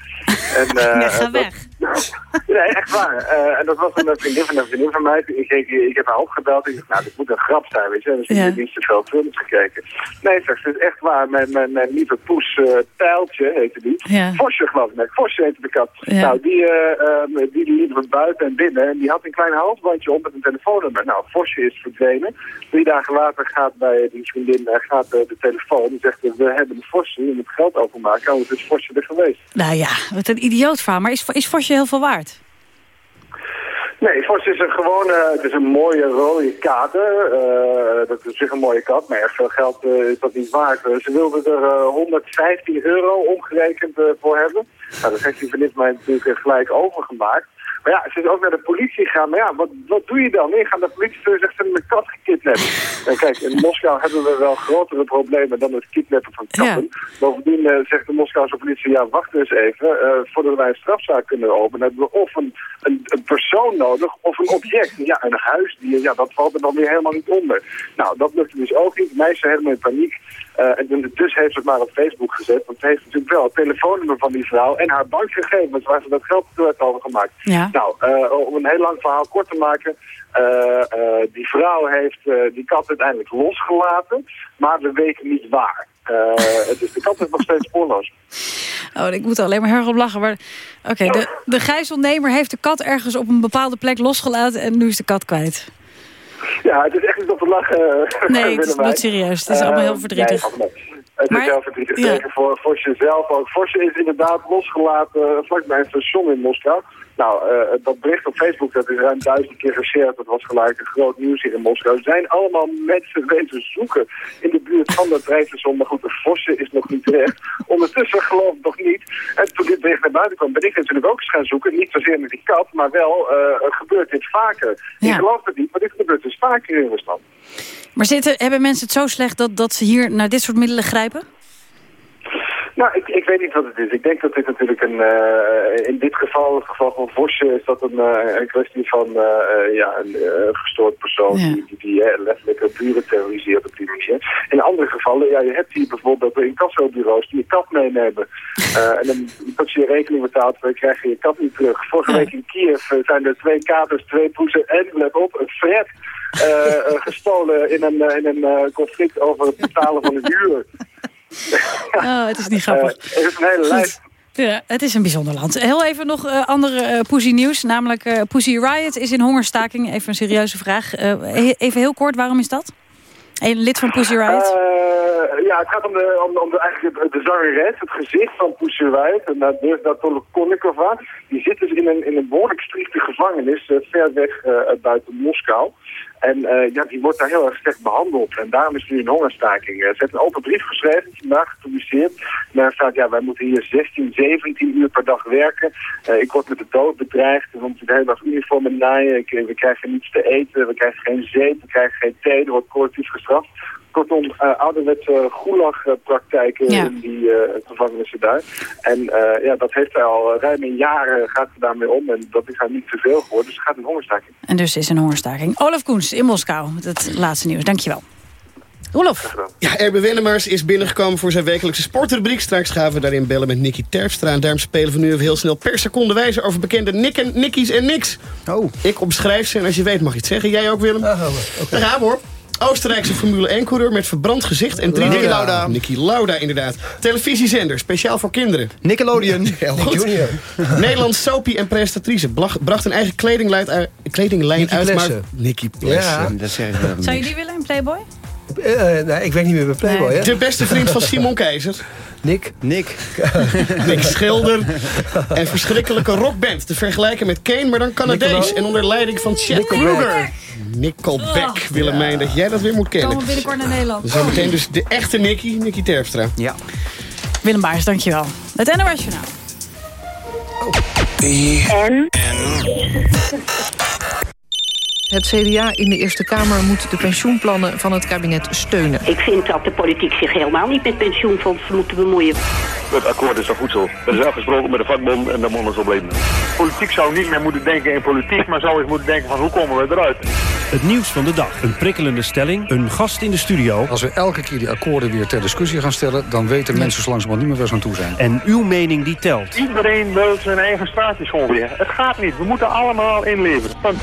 En, ja, ga weg. nee, echt waar. Uh, en dat was een vriendin van een vriendin van mij. Ik, ik, ik heb haar opgebeld. Ik dacht, nou, dit moet een grap zijn, weet je. Dus ik heb niet zoveel films gekeken. Nee, zeg, het is echt waar. Mijn, mijn, mijn lieve poes uh, Tijltje heette die. Ja. Vosje geloof ik. Nee, Vosje heette de kat. Ja. Nou, die, uh, die, die liep van buiten en binnen. En die had een klein halsbandje op met een telefoonnummer. Nou, Vosje is verdwenen. Drie dagen later gaat bij die vriendin gaat, de telefoon. Die zegt, we hebben een Vosje. Je moet geld overmaken. Oh, is Vosje er geweest. Nou ja, wat een idioot verhaal. Maar is, is Vosje heel veel waard? Nee, Vos is een gewone, het is een mooie rode kater. Uh, dat is zich een mooie kat, maar erg veel geld uh, is dat niet waard. Uh, ze wilden er 115 euro omgerekend voor hebben. Nou, dat heeft die vriendin mij natuurlijk gelijk overgemaakt. Maar ja, ze is ook naar de politie gegaan. Maar ja, wat, wat doe je dan? Nee, gaan de politie en zegt ze hebben een kat gekidnapt. En kijk, in Moskou hebben we wel grotere problemen dan het kidnappen van katten. Bovendien uh, zegt de Moskouse politie, ja, wacht eens even. Uh, voordat wij een strafzaak kunnen openen, hebben we of een, een, een, persoon nodig of een object. Ja, een huisdier, ja, dat valt er dan weer helemaal niet onder. Nou, dat lukt dus ook niet. Meisje helemaal in paniek. Uh, en dus heeft ze het maar op Facebook gezet. Want ze heeft natuurlijk wel het telefoonnummer van die vrouw en haar bankgegevens waar ze dat geld toe heeft overgemaakt. Ja. Nou, uh, om een heel lang verhaal kort te maken. Uh, die vrouw heeft die kat uiteindelijk losgelaten, maar we weten niet waar. dus de kat is nog steeds spoorloos. Oh, ik moet er alleen maar heel erg op lachen. Maar oké, de, de gijzelnemer heeft de kat ergens op een bepaalde plek losgelaten en nu is de kat kwijt. Ja, het is echt niet op te lachen. Nee, het is niet serieus. Het is allemaal heel verdrietig. Nee, het maar, is heel verdrietig. Ja. voor Vosje zelf ook. Vosje is inderdaad losgelaten vlakbij een station in Moskou. Nou, uh, dat bericht op Facebook, dat is ruim duizend keer geshared. Dat was gelijk een groot nieuws hier in Moskou. Er zijn allemaal mensen wezen zoeken in de buurt van dat treinstation. Maar goed, de Vossen is nog niet terecht. Ondertussen geloof ik nog niet. En toen dit bericht naar buiten kwam, ben ik natuurlijk ook eens gaan zoeken. Niet zozeer met die kat, maar wel uh, gebeurt dit vaker. Ik geloof het niet, maar dit gebeurt dus vaker in Rusland. Maar zitten, hebben mensen het zo slecht dat, dat ze hier naar dit soort middelen grijpen? Nou, ik, ik weet niet wat het is. Ik denk dat dit natuurlijk een, uh, in dit geval, het geval van Vosje, is dat een, uh, een kwestie van uh, ja, een gestoord persoon ja. die, die, die letterlijk buren terroriseert op die manier. In andere gevallen, ja, je hebt hier bijvoorbeeld incassobureaus die je kat meenemen. en dan als je je rekening betaalt, dan krijg je je kat niet terug. Vorige week in Kiev zijn er twee katers, twee poezen en, let op, een fret gestolen in een, in een conflict over het betalen van een huur. Oh, het is niet grappig. Het is een hele lijst. Ja, het is een bijzonder land. Heel even nog uh, andere uh, Pussy nieuws. Namelijk uh, Pussy Riot is in hongerstaking. Even een serieuze vraag. even heel kort, waarom is dat? Een lid van Pussy Riot? ja, het gaat om, de, om, om de, eigenlijk de zangeres, het gezicht van Pussy Riot. En dat is dat. Die zit dus in een, in een behoorlijk strikte gevangenis, ver weg buiten Moskou. En uh, ja, die wordt daar heel erg slecht behandeld. En daarom is nu een hongerstaking. Uh, ze heeft een open brief geschreven, vandaag gepubliceerd. Daar staat, ja, wij moeten hier 16, 17 uur per dag werken. Uh, ik word met de dood bedreigd. We moeten de hele dag uniformen naaien. We krijgen niets te eten. We krijgen geen zeep. We krijgen geen thee. Er wordt collectief gestraft. Kortom, uh, ouderwetse gulagpraktijken ja. in die uh, gevangenissen daar. En uh, ja, dat heeft hij al ruim een jaar gaat ze daarmee om. En dat is haar niet te veel geworden. Dus ze gaat een hongerstaking. En dus is een hongerstaking. Olaf Koens in Moskou met het laatste nieuws. Dankjewel. Roelof. Ja, Erbe Wennemars is binnengekomen voor zijn wekelijkse sportrubriek. Straks gaan we daarin bellen met Nicky Terpstra. En daarom spelen we nu even heel snel per seconde wijze... over bekende Nikken, Nickies en Niks. Oh. Ik omschrijf ze en als je weet mag je het zeggen. Jij ook, Willem? Oh, Daar gaan we hoor. Oostenrijkse Formule 1-coureur met verbrand gezicht en drie Niki Lauda. Niki Lauda, inderdaad. Televisiezender, speciaal voor kinderen. Nickelodeon. Heel Nick goed. Junior. Nederlands soapie en presentatrice. Blag- bracht een eigen kledinglijn uit, kledinglijn Nicky uit maar... Plessen. Nicky Plessen. Ja. Zou je die willen in Playboy? Eh, nee, ik weet niet meer bij Playboy, hè? De beste vriend van Simon Keizer. Nick. Nick. Nick Schilder. En verschrikkelijke rockband. Te vergelijken met Kane, maar dan Canadees. Nickelback. En onder leiding van Nickelback. Kruger. Nickelback, Willemijn, dat jij dat weer moet kennen. Komen binnenkort naar Nederland. Zometeen dus de echte Nicky, Nicky Terpstra. Ja. Willem Baars, dankjewel. Het NOS Journaal. En? Het CDA in de Eerste Kamer moet de pensioenplannen van het kabinet steunen. Ik vind dat de politiek zich helemaal niet met pensioenfondsen moet bemoeien. Het akkoord is toch goed zo. Er is afgesproken met de vakbond en dat moet zo blijven. Politiek zou niet meer moeten denken in politiek, maar zou eens moeten denken van hoe komen we eruit. Het nieuws van de dag. Een prikkelende stelling. Een gast in de studio. Als we elke keer die akkoorden weer ter discussie gaan stellen... dan weten mensen zo langzamerhand niet meer waar ze aan toe zijn. En uw mening die telt. Iedereen wil zijn eigen straatje schoonwegen. Het gaat niet. We moeten allemaal inleveren. Punt.